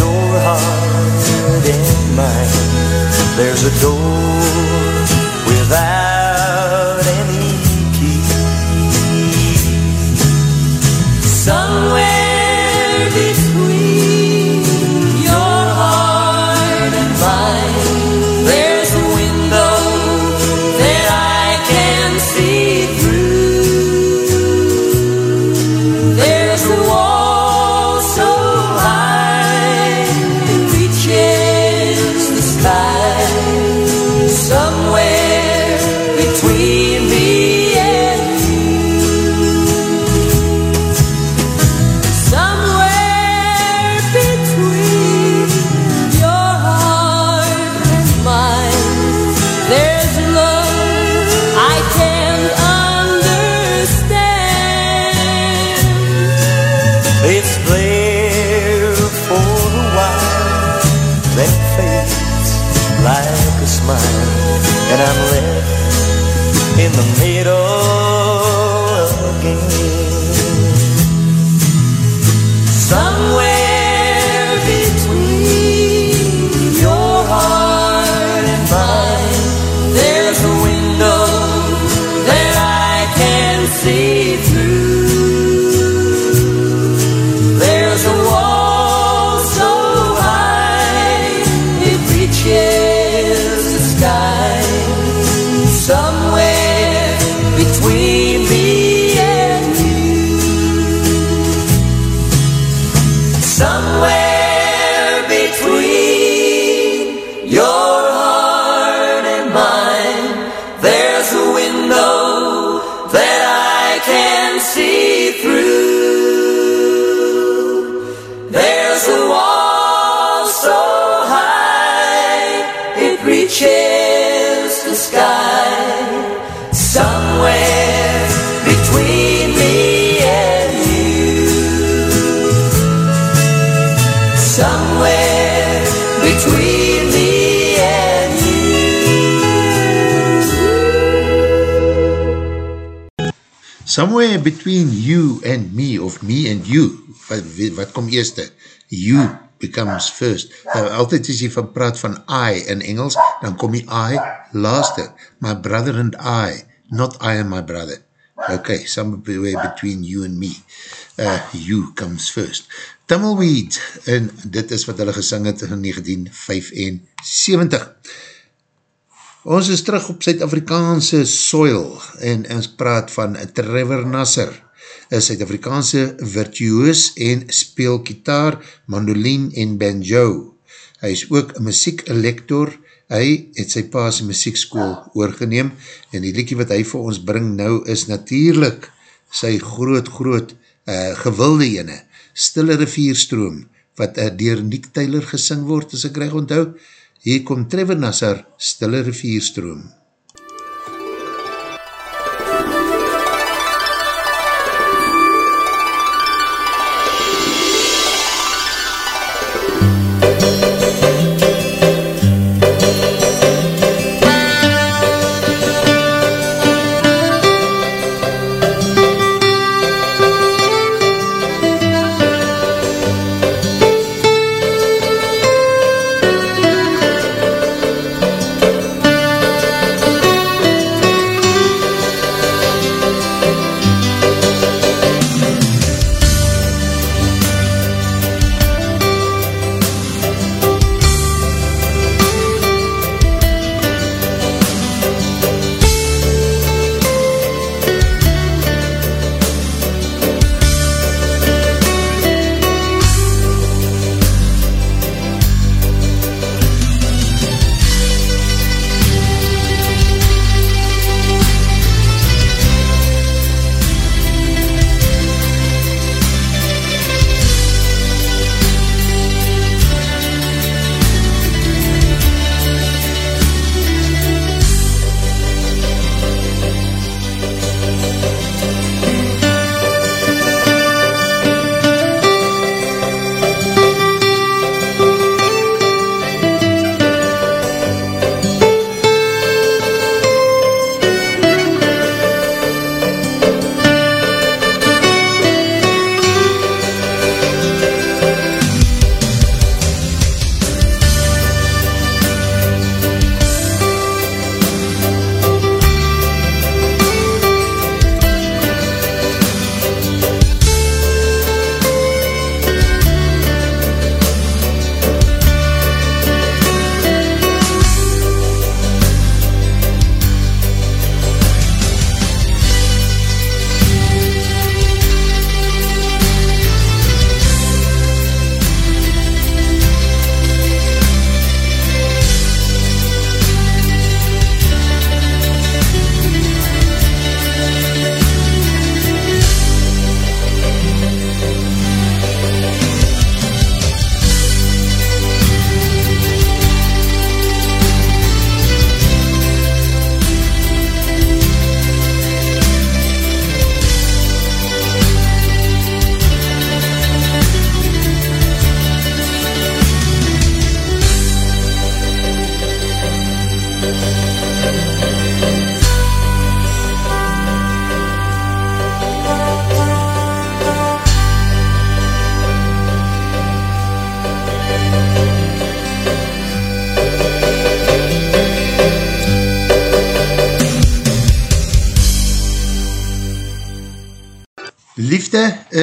your heart and mine, there's a door Somewhere between you and me, of me and you, wat, wat kom eerste? You becomes first. Uh, altyd as jy van praat van I in Engels, dan kom die I laaste. My brother and I, not I and my brother. Okay, somewhere between you and me. Uh, you comes first. Tumbleweed, en dit is wat hulle gesing het in 1975. Ons is terug op Suid-Afrikaanse soil en ons praat van Trevor Nasser, een Suid-Afrikaanse virtuoos en speel kitaar, mandolin en banjo. Hy is ook een muzieklektor, hy het sy paas muziekskool oorgeneem en die liekie wat hy vir ons bring nou is natuurlijk sy groot, groot uh, gewilde ene, Stille Rivierstroom, wat uh, dier Nick Taylor gesing word, as ek reg onthou, Hier kom Trevor Nassar, Stille Rivierstroom.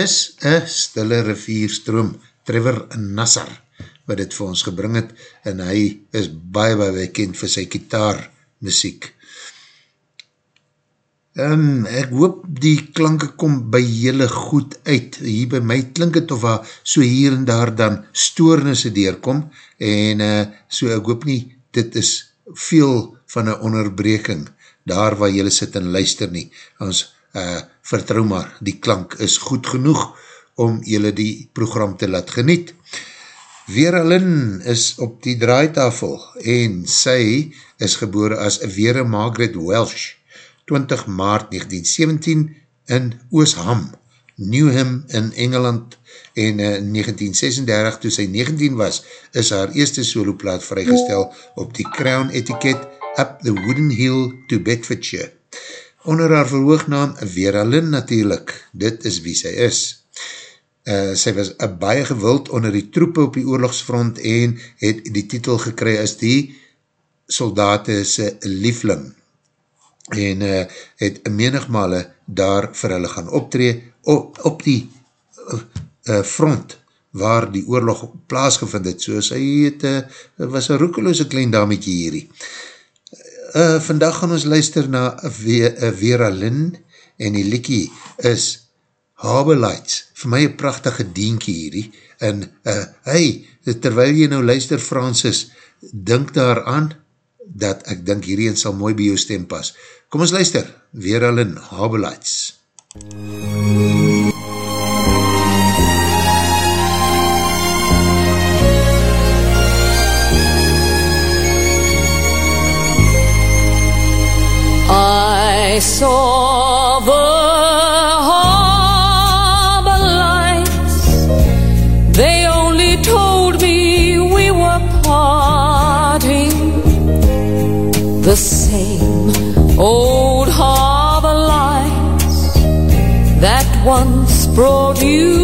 Is een stille rivierstroom, Trevor Nassar, wat dit vir ons gebring het, en hy is baie baie bekend vir sy kitaar muziek. Um, ek hoop die klanke kom by jylle goed uit. Hier by my klink het of waar so hier en daar dan stoornisse deurkom en uh, so ek hoop nie, dit is veel van een onderbreking daar waar jylle sit en luister nie. Ons uh, vertrouw maar, die klank is goed genoeg om jylle die program te laat geniet. Vera Lynn is op die draaitafel en sy is gebore as Vera Margaret Welsh 20 maart 1917 in Oosham, Newham in Engeland en uh, in 1936 toe sy 19 was, is haar eerste soloplaat vrygestel op die Crown etiket Up the Wooden Hill to Bedfordshire. Onder haar verhoognaam Vera Lynn natuurlijk, dit is wie sy is. Uh, sy was uh, baie gewild onder die troepe op die oorlogsfront en het die titel gekry as die soldatese liefling en uh, het menigmale daar vir hulle gaan optree op, op die uh, front waar die oorlog plaasgevind het, soos hy het, uh, was een roekeloze klein dametje hierdie. Uh, vandag gaan ons luister na Vera Lynn en die likkie is Harbour Lights, vir my een prachtige dienkie hierdie, en uh, hey, terwyl jy nou luister Francis, dink daar aan, dat ek dink hierheen sal mooi by jou stem pas. Kom ons luister, weer al in Habelites. I saw the harbor lights. They only told me we were parting. The same old harbor lights that once brought you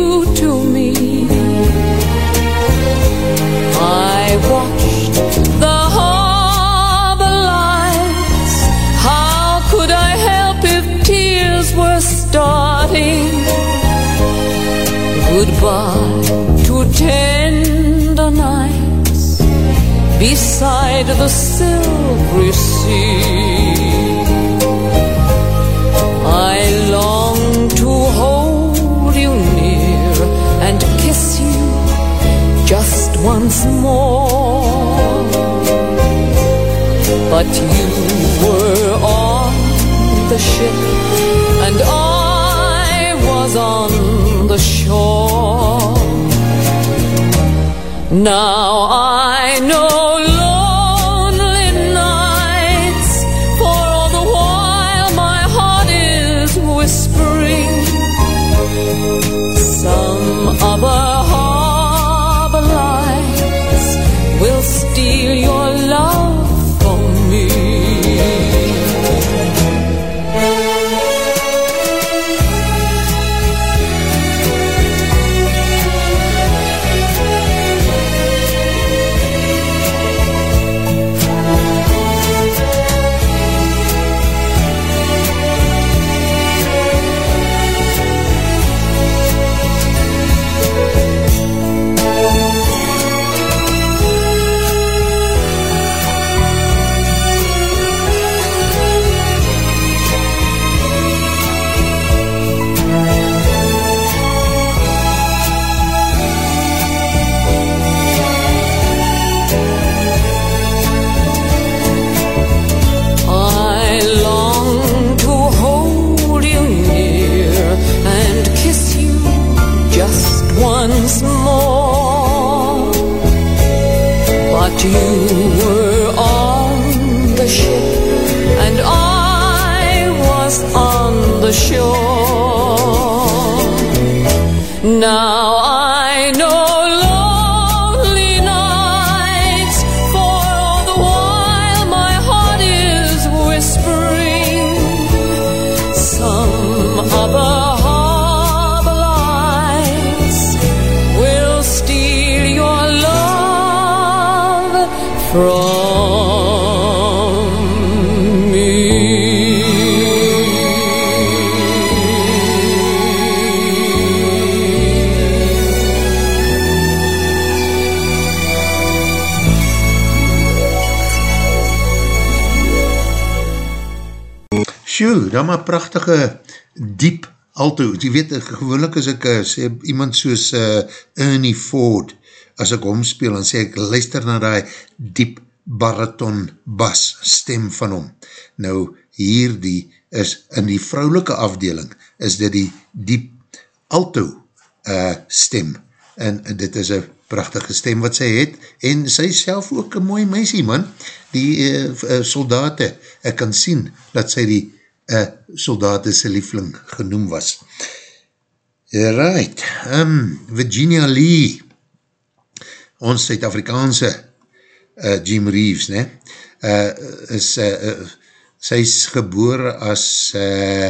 Goodbye to tender nights beside the silvery sea. I long to hold you near and kiss you just once more. But you were on the ship and I was on shore. Now I know alto. Jy weet, gewoonlik as ek uh, sê, iemand soos uh, Ernie Ford, as ek omspeel, dan sê ek, luister na die diep baraton bas stem van hom. Nou, hier die is, in die vrouwelike afdeling, is dit die diep alto uh, stem. En dit is een prachtige stem wat sy het, en sy self ook een mooi meisie, man. Die uh, uh, soldate, ek kan sien dat sy die uh, soldate sy liefling genoem was. Right, um, Virginia Lee, ons Suid-Afrikaanse uh, Jim Reeves, ne, uh, is, uh, uh, sy is geboor as uh,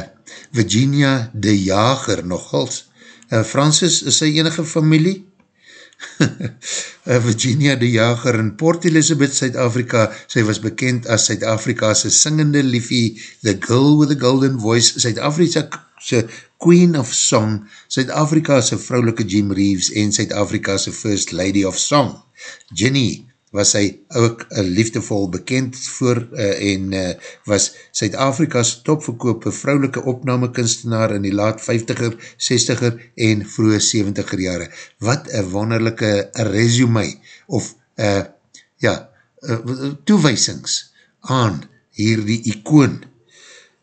Virginia de Jager nogals. Uh, Francis, is sy enige familie? Virginia de Jager in Port Elizabeth, Suid-Afrika. Sy was bekend as Suid-Afrika's singende liefie, The Girl with the Golden Voice, Suid-Afrika's Queen of Song, Suid-Afrika's vrouwelike Jim Reeves en Suid-Afrika's First Lady of Song. Jenny was sy ook liefdevol bekend voor uh, en uh, was Suid-Afrika's topverkoop vrouwelike opname kunstenaar in die laat 50er, 60er en vroege 70er jare. Wat een wonderlijke resume of uh, ja, uh, toewijsings aan hier die icoon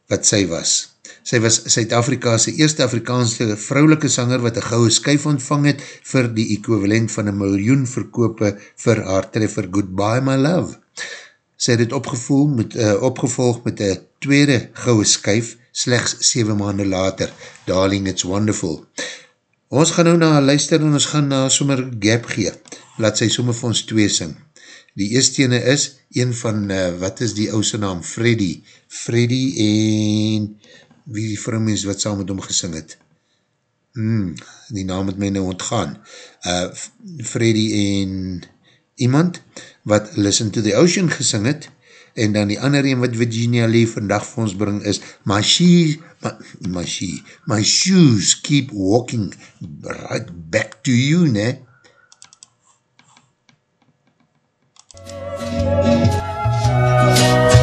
wat sy was. Sy was Suid-Afrika's eerste Afrikaanse vrouwelike sanger wat een gouwe skuif ontvang het vir die equivalent van een miljoen verkope vir haar treffer Goodbye My Love. Sy het het opgevoel met, uh, opgevolg met een tweede gouwe skuif slechts 7 maanden later. Darling, it's wonderful. Ons gaan nou na luister en ons gaan na sommer gap gee. Laat sy sommer vir ons twee sing. Die eerste ene is, een van, uh, wat is die ouse naam? Freddy. Freddy en wie die vrouwmens wat saam met hom gesing het. Hmm, die naam het my nou ontgaan. Uh, Freddy en iemand wat Listen to the Ocean gesing het, en dan die ander een wat Virginia Lee vandag vir ons bring is, My, she, my, my, she, my shoes keep walking right back to you, ne? There's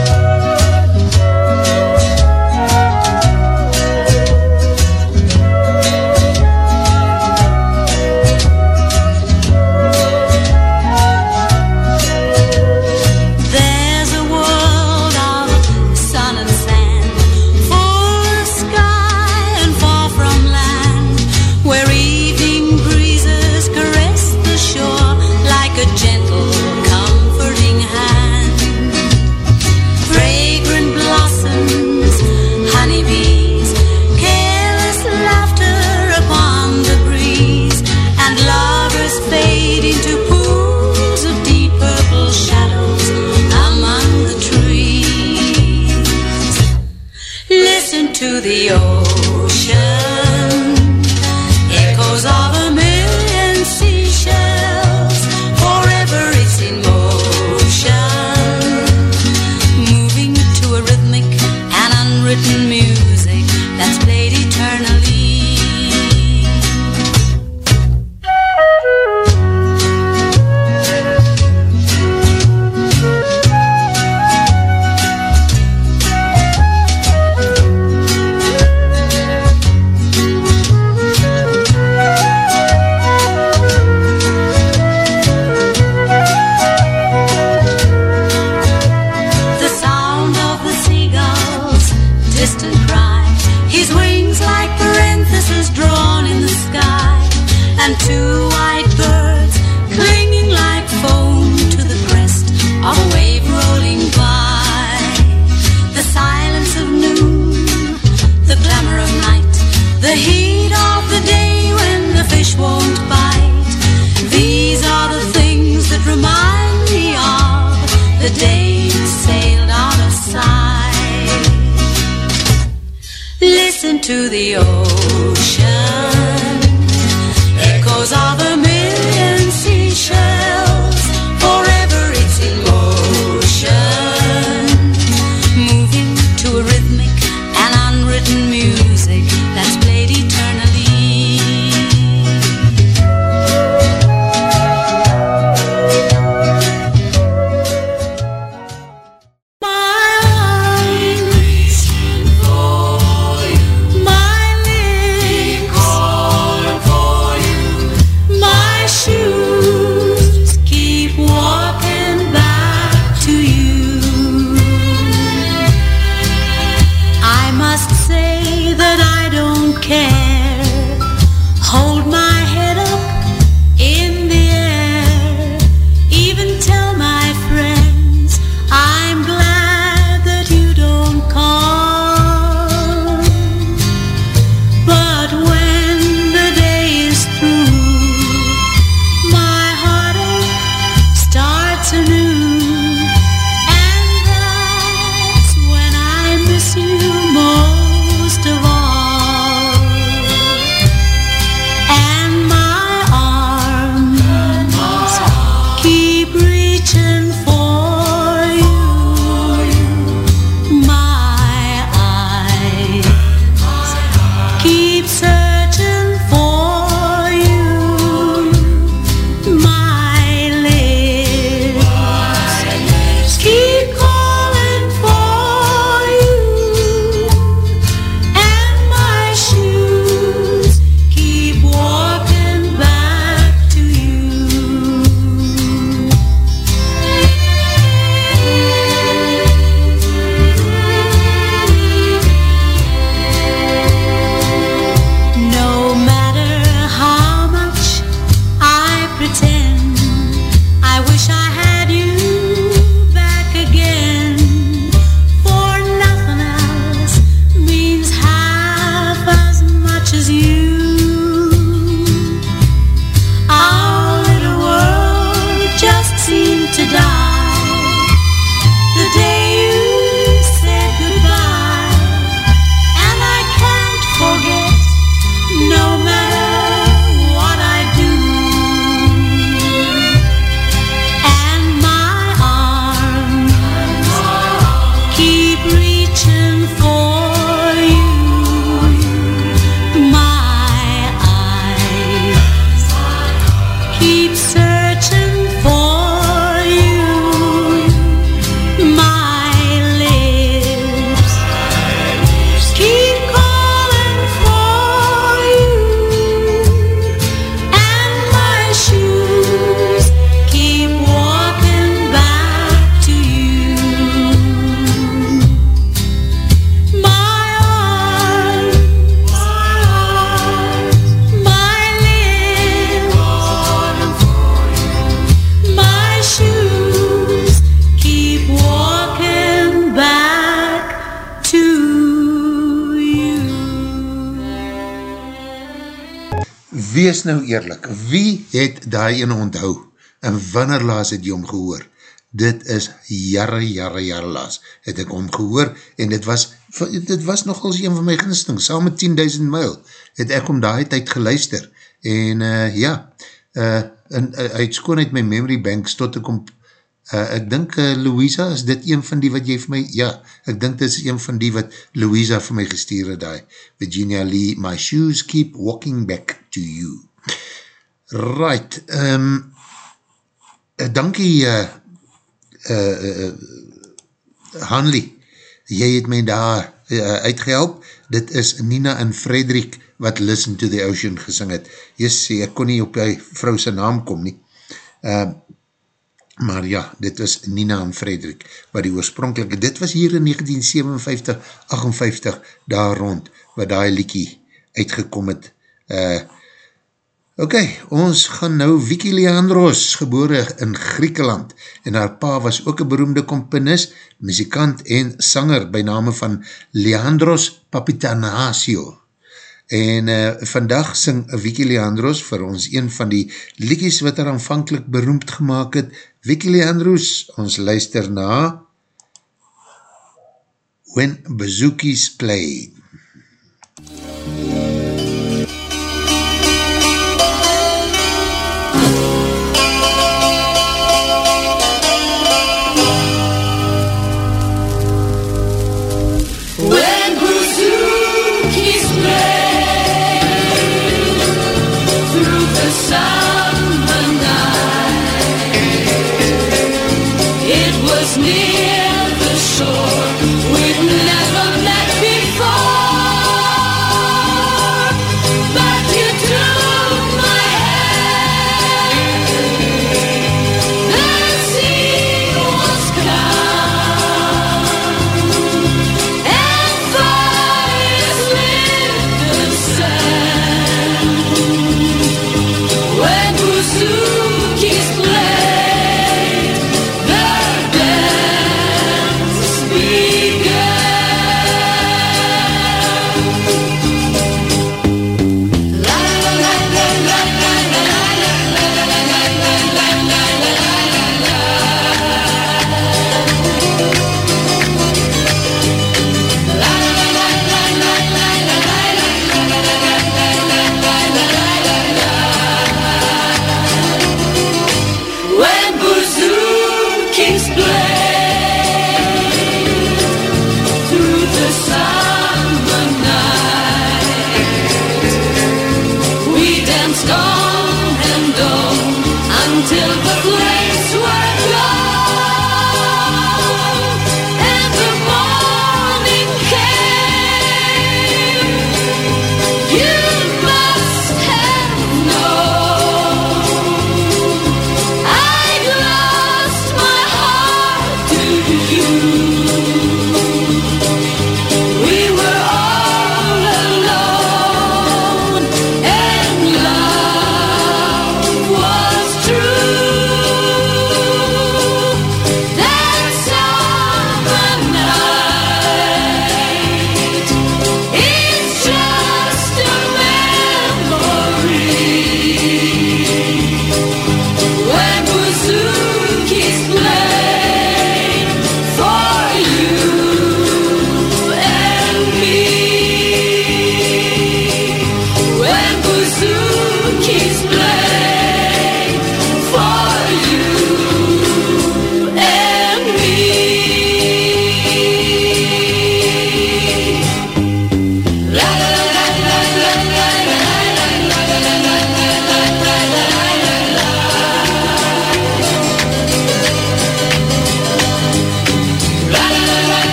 Listen to the ocean, wees nou eerlijk, wie het daai ene onthou, en wanneer laas het jy om gehoor? Dit is jare, jare, jare laas, het ek om gehoor, en dit was, dit was nogals een van my ginsting, saam met 10.000 mil, het ek om daai tyd geluister, en uh, ja, uh, en, uh, uit skoon uit my memory banks, tot ek om, uh, ek dink uh, Louisa, is dit een van die wat jy vir my, ja, ek dink dit is een van die wat Louisa vir my gestuur het, die Virginia Lee, my shoes keep walking back to you. Right, um, dankie, uh, uh, uh, Hanley, jy het my daar uh, uitgehelp, dit is Nina en Frederik wat Listen to the Ocean gesing het. Yes, ek kon nie op die vrou sy naam kom nie. Uh, maar ja, dit was Nina en Frederik, wat die oorspronkelike, dit was hier in 1957, 58, daar rond, wat die liekie uitgekom het, uh, Ok, ons gaan nou Vicky Leandros, gebore in Griekeland, en haar pa was ook een beroemde komponist, muzikant en sanger by name van Leandros Papitanasio. En uh, vandag sing Vicky Leandros vir ons een van die liedjes wat er aanvankelijk beroemd gemaakt het. Vicky Leandros, ons luister na When Bazookies Play. Kiss me.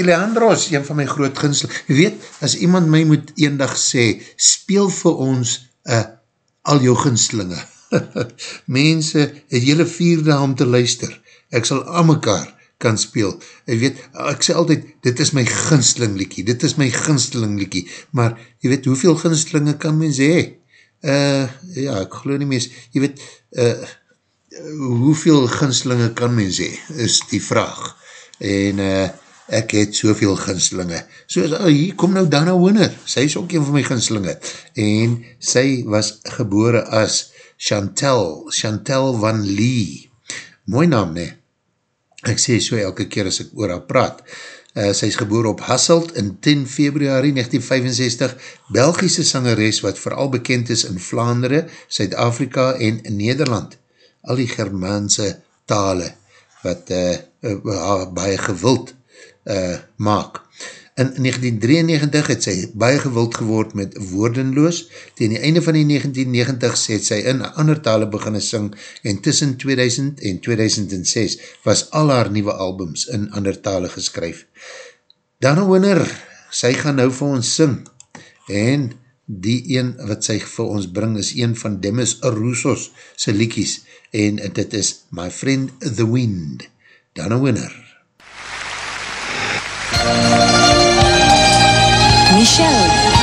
Vicky Leandros, een van my groot ginsel. Je weet, as iemand my moet eendag sê, speel vir ons uh, al jou ginslinge. Mense, het jylle vier dae om te luister. Ek sal aan mekaar kan speel. Jy weet, ek sê altyd, dit is my ginsling liekie, dit is my ginsling liekie. Maar, jy weet, hoeveel ginslinge kan mens hee? uh, ja, ek geloof nie mees, jy weet, uh, hoeveel ginslinge kan mens hee, is die vraag. En uh, ek het soveel ginslinge. So, uh, hier kom nou Dana Winner, sy is ook een van my ginslinge. En sy was gebore as Chantel, Chantel van Lee. Mooi naam, ne? Ek sê so elke keer as ek oor haar praat. Uh, sy is geboor op Hasselt in 10 februari 1965, Belgische sangeres wat vooral bekend is in Vlaanderen, Suid-Afrika en Nederland. Al die Germaanse tale wat uh, uh, baie gewild uh, maak. In 1993 het sy baie gewild geword met Woordenloos. Tegen die einde van die 1990s het sy in ander tale beginne sing en tussen 2000 en 2006 was al haar nieuwe albums in ander tale geskryf. Dana Winner, sy gaan nou vir ons sing en die een wat sy vir ons bring is een van Demis Roussos sy liekies en dit is My Friend the Wind. Dana Winner. Michelle.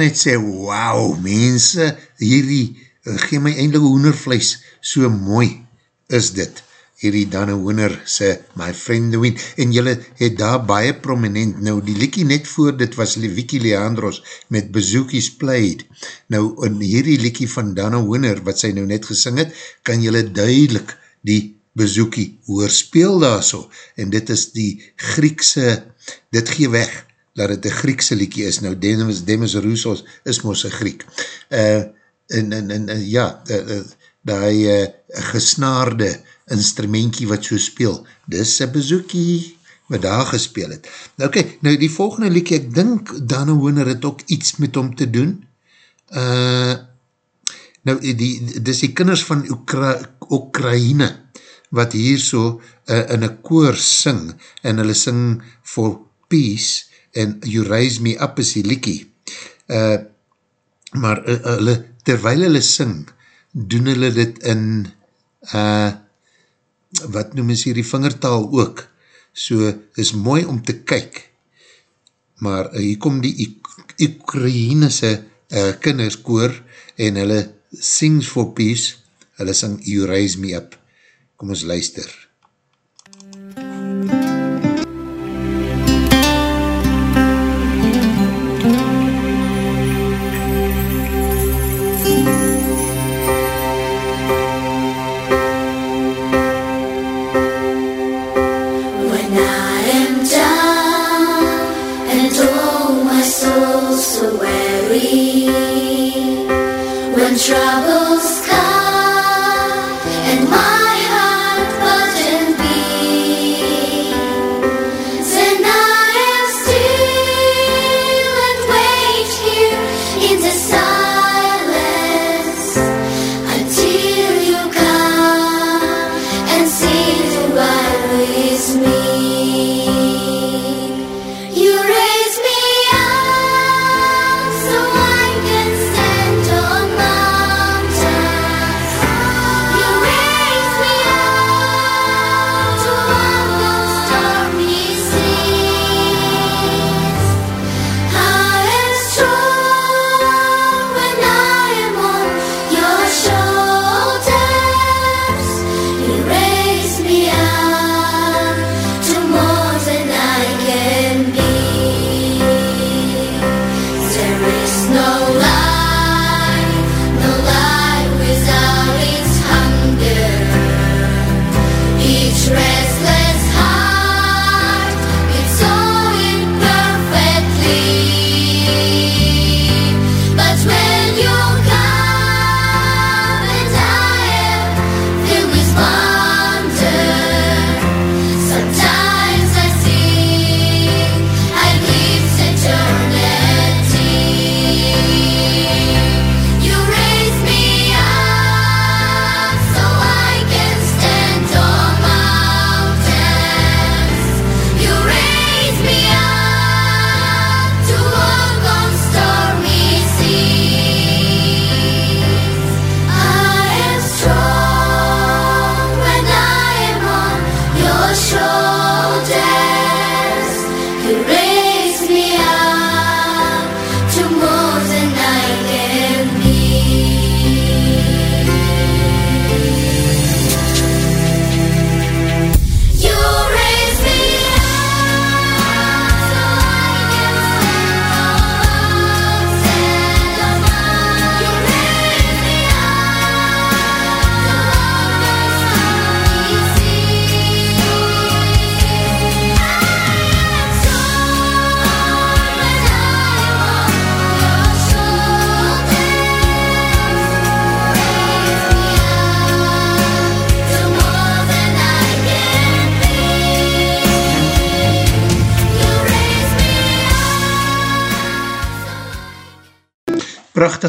Kan net sê, wauw, mense, hierdie, uh, gee my eindige hoenervlees, so mooi is dit. Hierdie Danne Hoener sê, my friend the wind, en jylle het daar baie prominent, nou die liekie net voor, dit was Vicky Leandros met Bezoekies Played. Nou, in hierdie liekie van Danne Hoener, wat sy nou net gesing het, kan jylle duidelik die bezoekie hoorspeel daar so, en dit is die Griekse, dit gee weg, dat het een Griekse liekie is, nou Demis, Demis Roussos is mos een Griek. Uh, en, en, en, en ja, uh, uh, die uh, gesnaarde instrumentje wat so speel, dis een bezoekie wat daar gespeel het. Nou okay, nou die volgende liekie, ek dink Dana Hooner het ook iets met hom te doen. Uh, nou, die, dis die kinders van Oekra Oekraïne, wat hier so uh, in een koor sing, en hulle sing for peace, en You Raise Me Up is die liekie. Uh, maar uh, hulle, terwijl hulle sing, doen hulle dit in, uh, wat noem is hier die vingertaal ook, so is mooi om te kyk, maar uh, hier kom die Oekraïnese uh, kinderskoor, en hulle sings for peace, hulle sing You Raise Me Up. Kom ons luister.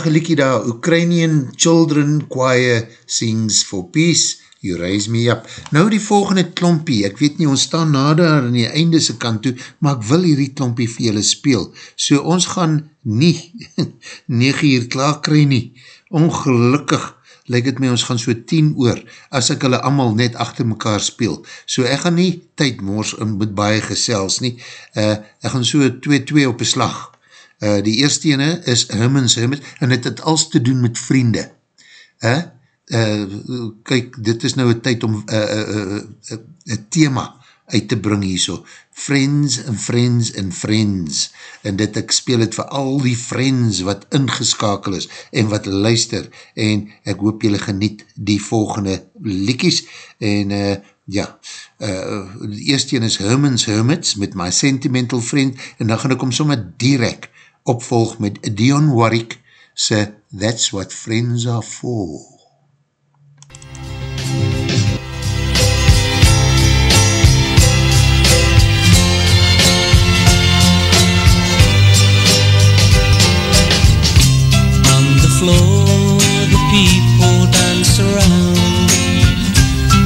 Prachtige liekie daar, Ukrainian Children Choir Sings for Peace, You Raise Me Up. Nou die volgende klompie, ek weet nie, ons staan nader in die einde se kant toe, maar ek wil hierdie klompie vir julle speel. So ons gaan nie 9 uur klaar kry nie. Ongelukkig lyk het my ons gaan so 10 oor, as ek hulle allemaal net achter mekaar speel. So ek gaan nie tyd mors en met baie gesels nie. Uh, ek gaan so 2-2 op een slag. Uh, die eerste ene is Hummins Hummins, en het het als te doen met vriende. Uh, uh, kyk, dit is nou een tyd om een uh, uh, uh, uh, thema uit te bring hier so. Friends and Friends and Friends. En dit ek speel het vir al die friends wat ingeskakel is en wat luister. En ek hoop julle geniet die volgende liekies. En uh, ja, uh, die eerste een is Herman's Hermits met My Sentimental Friend. En dan gaan ek om sommer direct opvolg met Dion Warwick se That's What Friends Are For. Floor, the people dance around,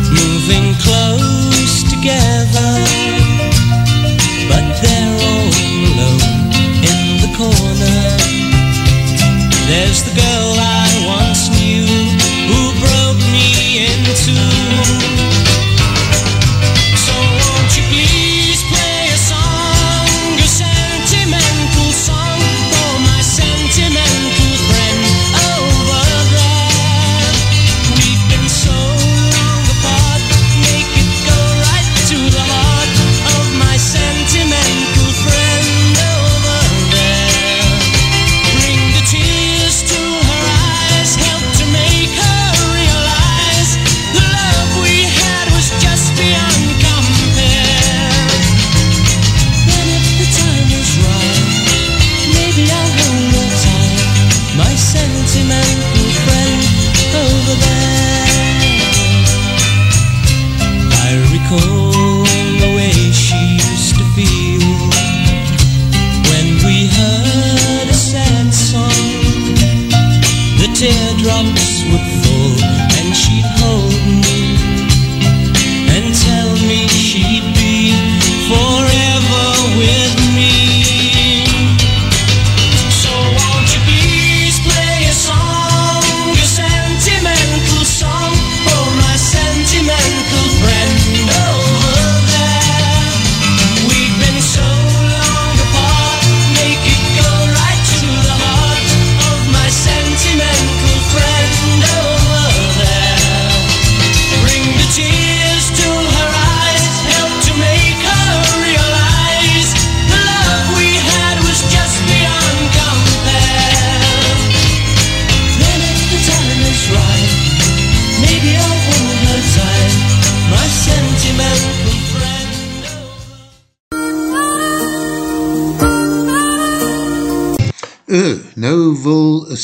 moving close together. There's the girl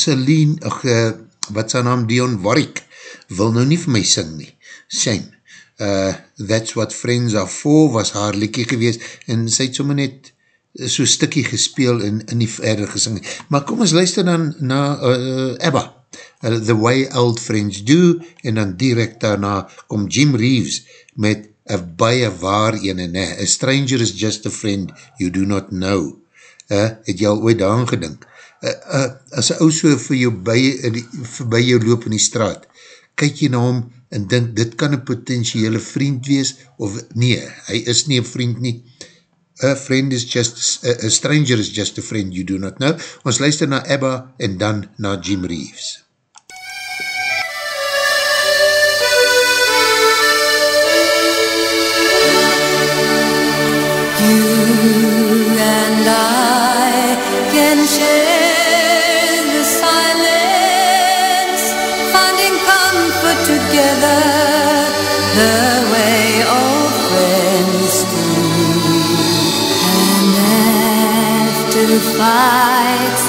Celine, ach, uh, wat sy naam Dion Warwick, wil nou nie vir my sing nie. Shame. Uh, That's What Friends Are For was haar liekie gewees en sy het sommer net so stikkie gespeel en, en nie verder gesing. Maar kom ons luister dan na uh, Abba, uh, The Way Old Friends Do en dan direct daarna kom Jim Reeves met een baie waar ene, ne? A stranger is just a friend you do not know. Uh, het jy al ooit daan gedink? Uh, as een ou so vir jou by, by jou loop in die straat, kyk jy na hom en dink, dit kan een potentiële vriend wees, of nee, hy is nie een vriend nie. A friend is just, a, a stranger is just a friend you do not know. Ons luister na Abba en dan na Jim Reeves. You light.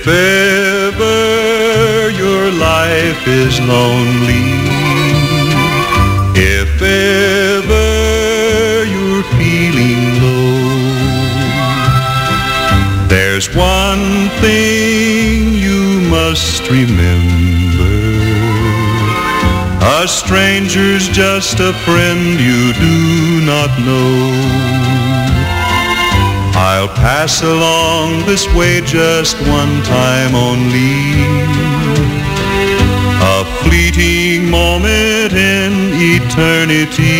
If ever your life is lonely, if ever you're feeling low, there's one thing you must remember. A stranger's just a friend you do not know. I'll pass along this way just one time only. A fleeting moment in eternity.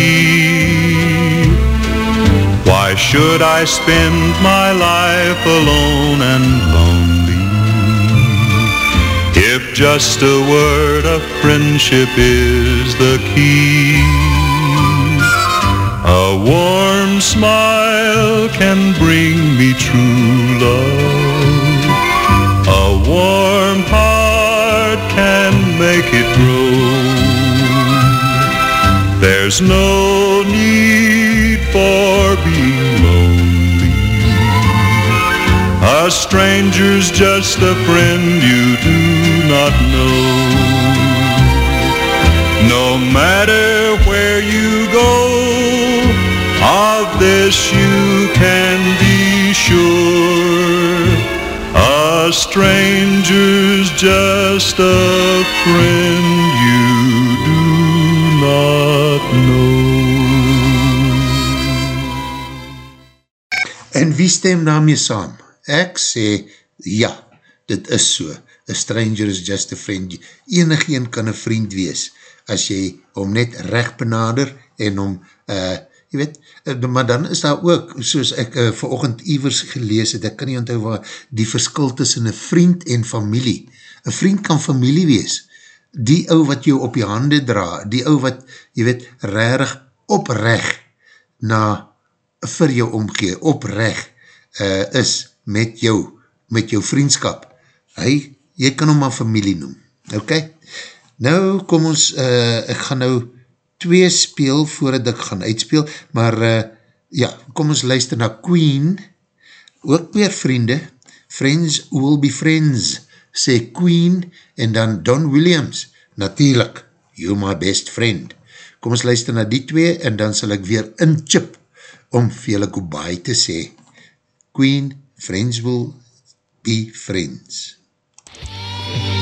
Why should I spend my life alone and lonely? If just a word of friendship is the key. A warm smile can bring me true love. A warm heart can make it grow. There's no need for being lonely. A stranger's just a friend you do not know. No matter where you go, of this you can be sure. A stranger's just a friend you do not know. En wie stem daarmee saam? Ek sê, ja, dit is so. A stranger is just a friend. Enigeen kan een vriend wees, as jy hom net recht benader en hom, uh, jy weet, uh, maar dan is daar ook, soos ek uh, verochend ivers gelees het, ek kan nie onthou waar, die verskil tussen een vriend en familie. Een vriend kan familie wees. Die ou wat jou op die hande dra, die ou wat, jy weet, rarig oprecht na vir jou omgee, oprecht uh, is met jou, met jou vriendskap. Hy, jy kan hom maar familie noem. Ok? Nou kom ons, uh, ek gaan nou twee speel voordat ek gaan uitspeel, maar uh, ja, kom ons luister na Queen, ook weer vriende, Friends will be friends, sê Queen, en dan Don Williams, natuurlijk, you my best friend. Kom ons luister na die twee, en dan sal ek weer inchip, om vir julle goodbye te sê. Queen, friends will be friends. So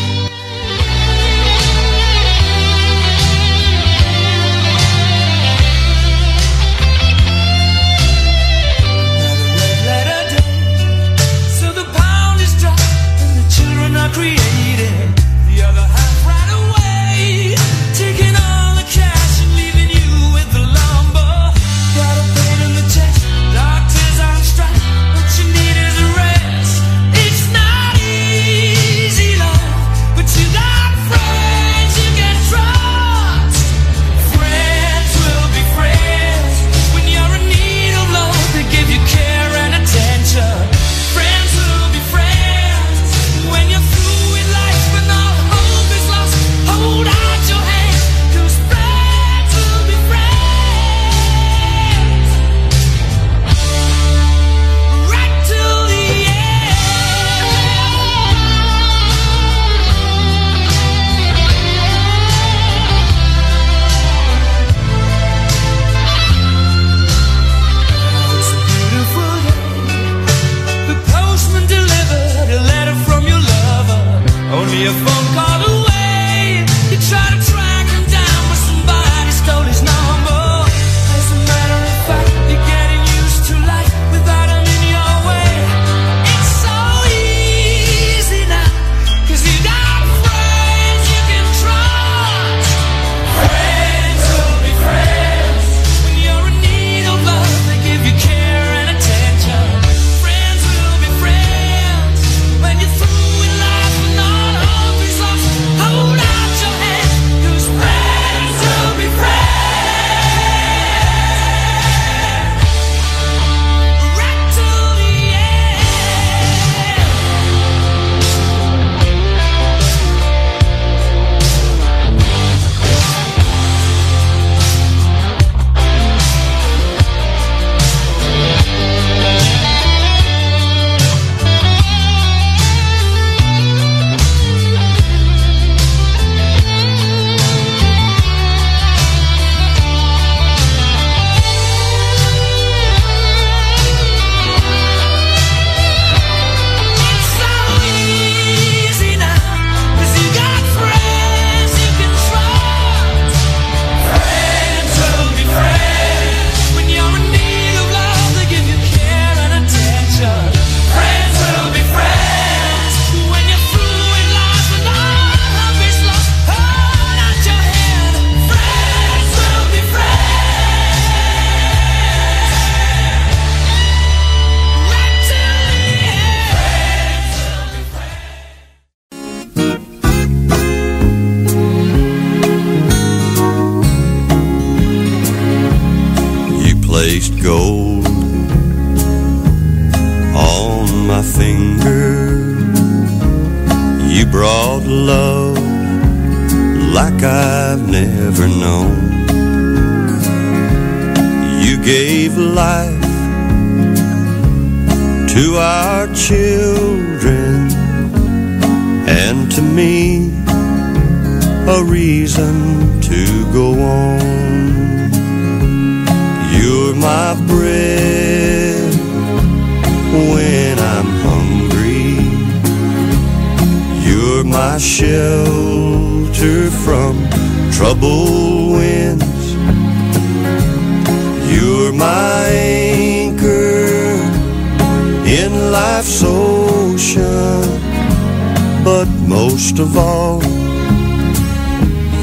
most of all,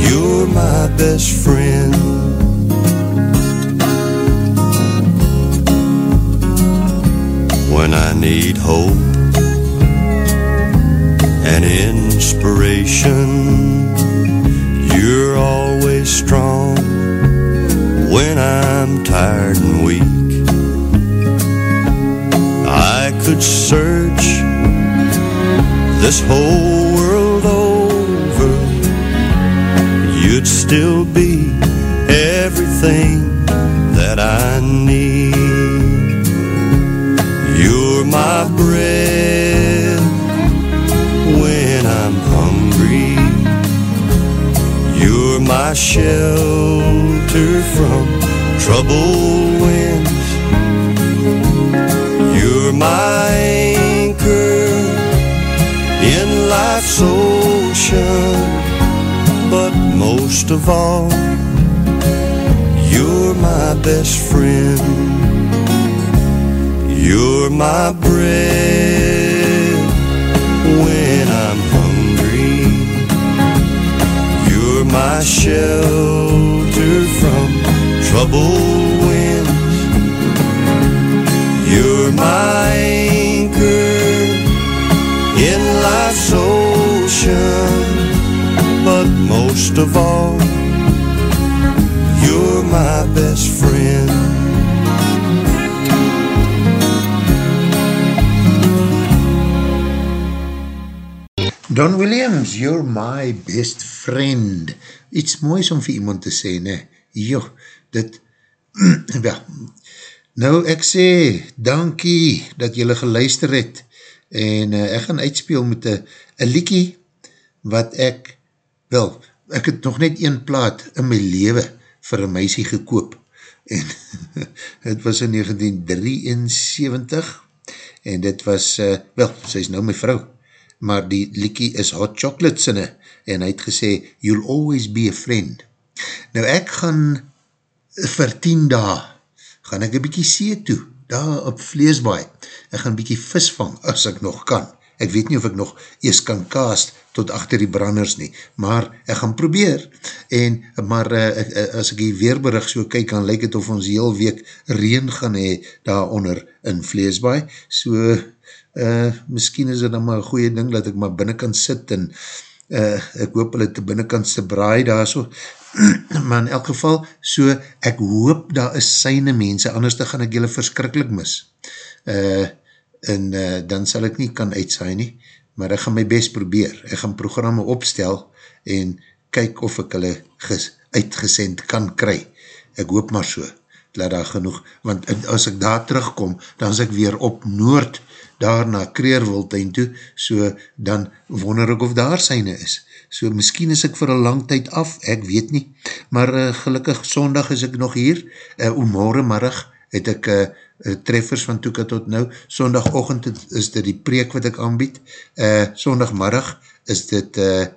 you're my best friend. Iets moois om vir iemand te sê, ne? Jo, dit, ja, nou ek sê, dankie dat jylle geluister het, en uh, ek gaan uitspeel met een liekie, wat ek, wel, ek het nog net een plaat in my leven vir een meisie gekoop, en het was in 1973, en dit was, uh, wel, sy is nou my vrou, maar die liekie is Hot Chocolate sinne, en hy het gesê, you'll always be a friend. Nou ek gaan vir 10 dae, gaan ek een bykie see toe, daar op Vleesbaai, ek gaan bykie vis vang, as ek nog kan. Ek weet nie of ek nog eers kan kaast tot achter die branders nie, maar ek gaan probeer, en, maar uh, as ek die weerberig so kyk, dan lyk het of ons heel week reen gaan hee daar onder in Vleesbaai, so uh, miskien is dit dan maar een goeie ding, dat ek maar binnenkant sit, en uh, ek hoop hulle te binnenkantste braai daar so, maar in elk geval, so, ek hoop daar is syne mense, anders dan gaan ek julle verskrikkelijk mis, uh, en uh, dan sal ek nie kan uitsaai nie, maar ek gaan my best probeer, ek gaan programme opstel, en kyk of ek hulle ges, uitgesend kan kry, ek hoop maar so, laat daar genoeg, want as ek daar terugkom, dan is ek weer op Noord, daar na Kreerwiltuin toe, so dan wonder ek of daar syne is. So miskien is ek vir een lang tyd af, ek weet nie, maar uh, gelukkig sondag is ek nog hier, uh, o morgenmiddag het ek uh, treffers van Toeka tot nou, sondagochtend is dit die preek wat ek aanbied, uh, sondagmiddag is dit uh,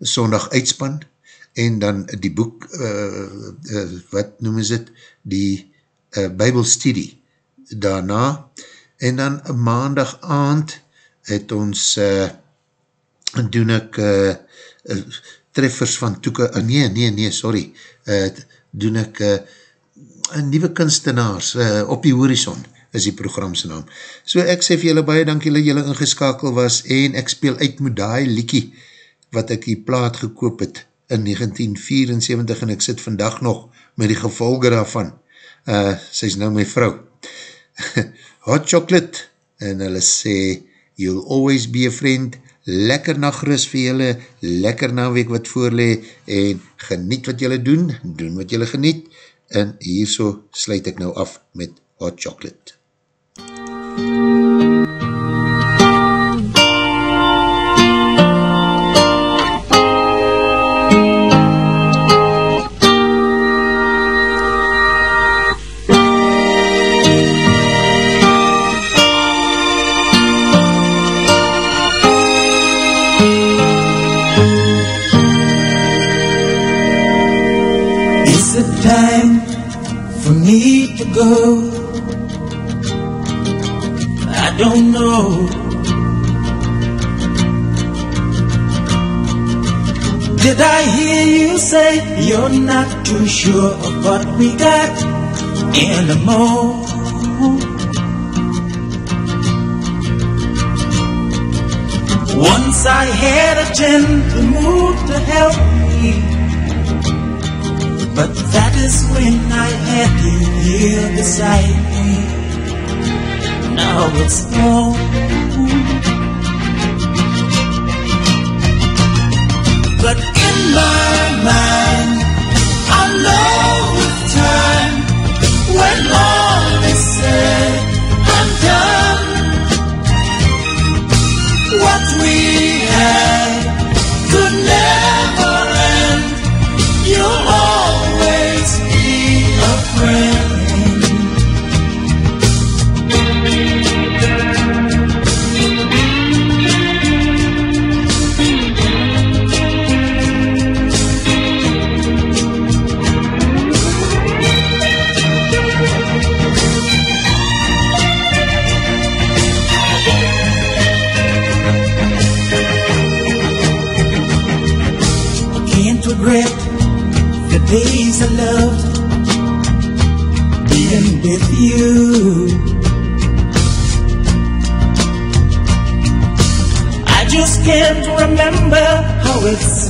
sondag uitspan, en dan die boek, uh, uh, wat noem is dit, die uh, bybelstudie daarna, en dan maandag aand het ons uh, doen ek uh, treffers van Toeka, uh, nee, nee, nee, sorry, uh, doen ek uh, nieuwe kunstenaars uh, op die horizon is die programse naam. So ek sê vir julle baie dank julle julle ingeskakel was en ek speel uit met die liekie wat ek die plaat gekoop het in 1974 en ek sit vandag nog met die gevolge daarvan. Uh, sy is nou my vrou. Hot Chocolate en hulle sê, you'll always be a friend, lekker nachtris vir julle, lekker na week wat voorlee, en geniet wat julle doen, doen wat julle geniet, en hierso sluit ek nou af met hot chocolate. Is you're not too sure of what we got anymore? Once I had a gentle mood to help me. But that is when I had you here beside me. Now it's gone. But in my mind, what we had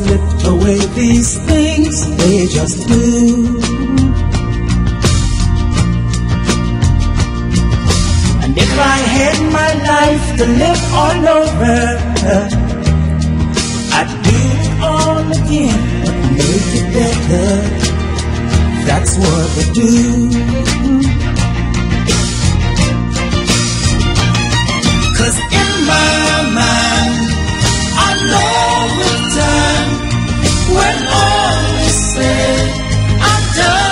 slipped away. These things, they just do. And if I had my life to live all over, I'd do it all again, but make it better. That's what I do. and all you said I've done.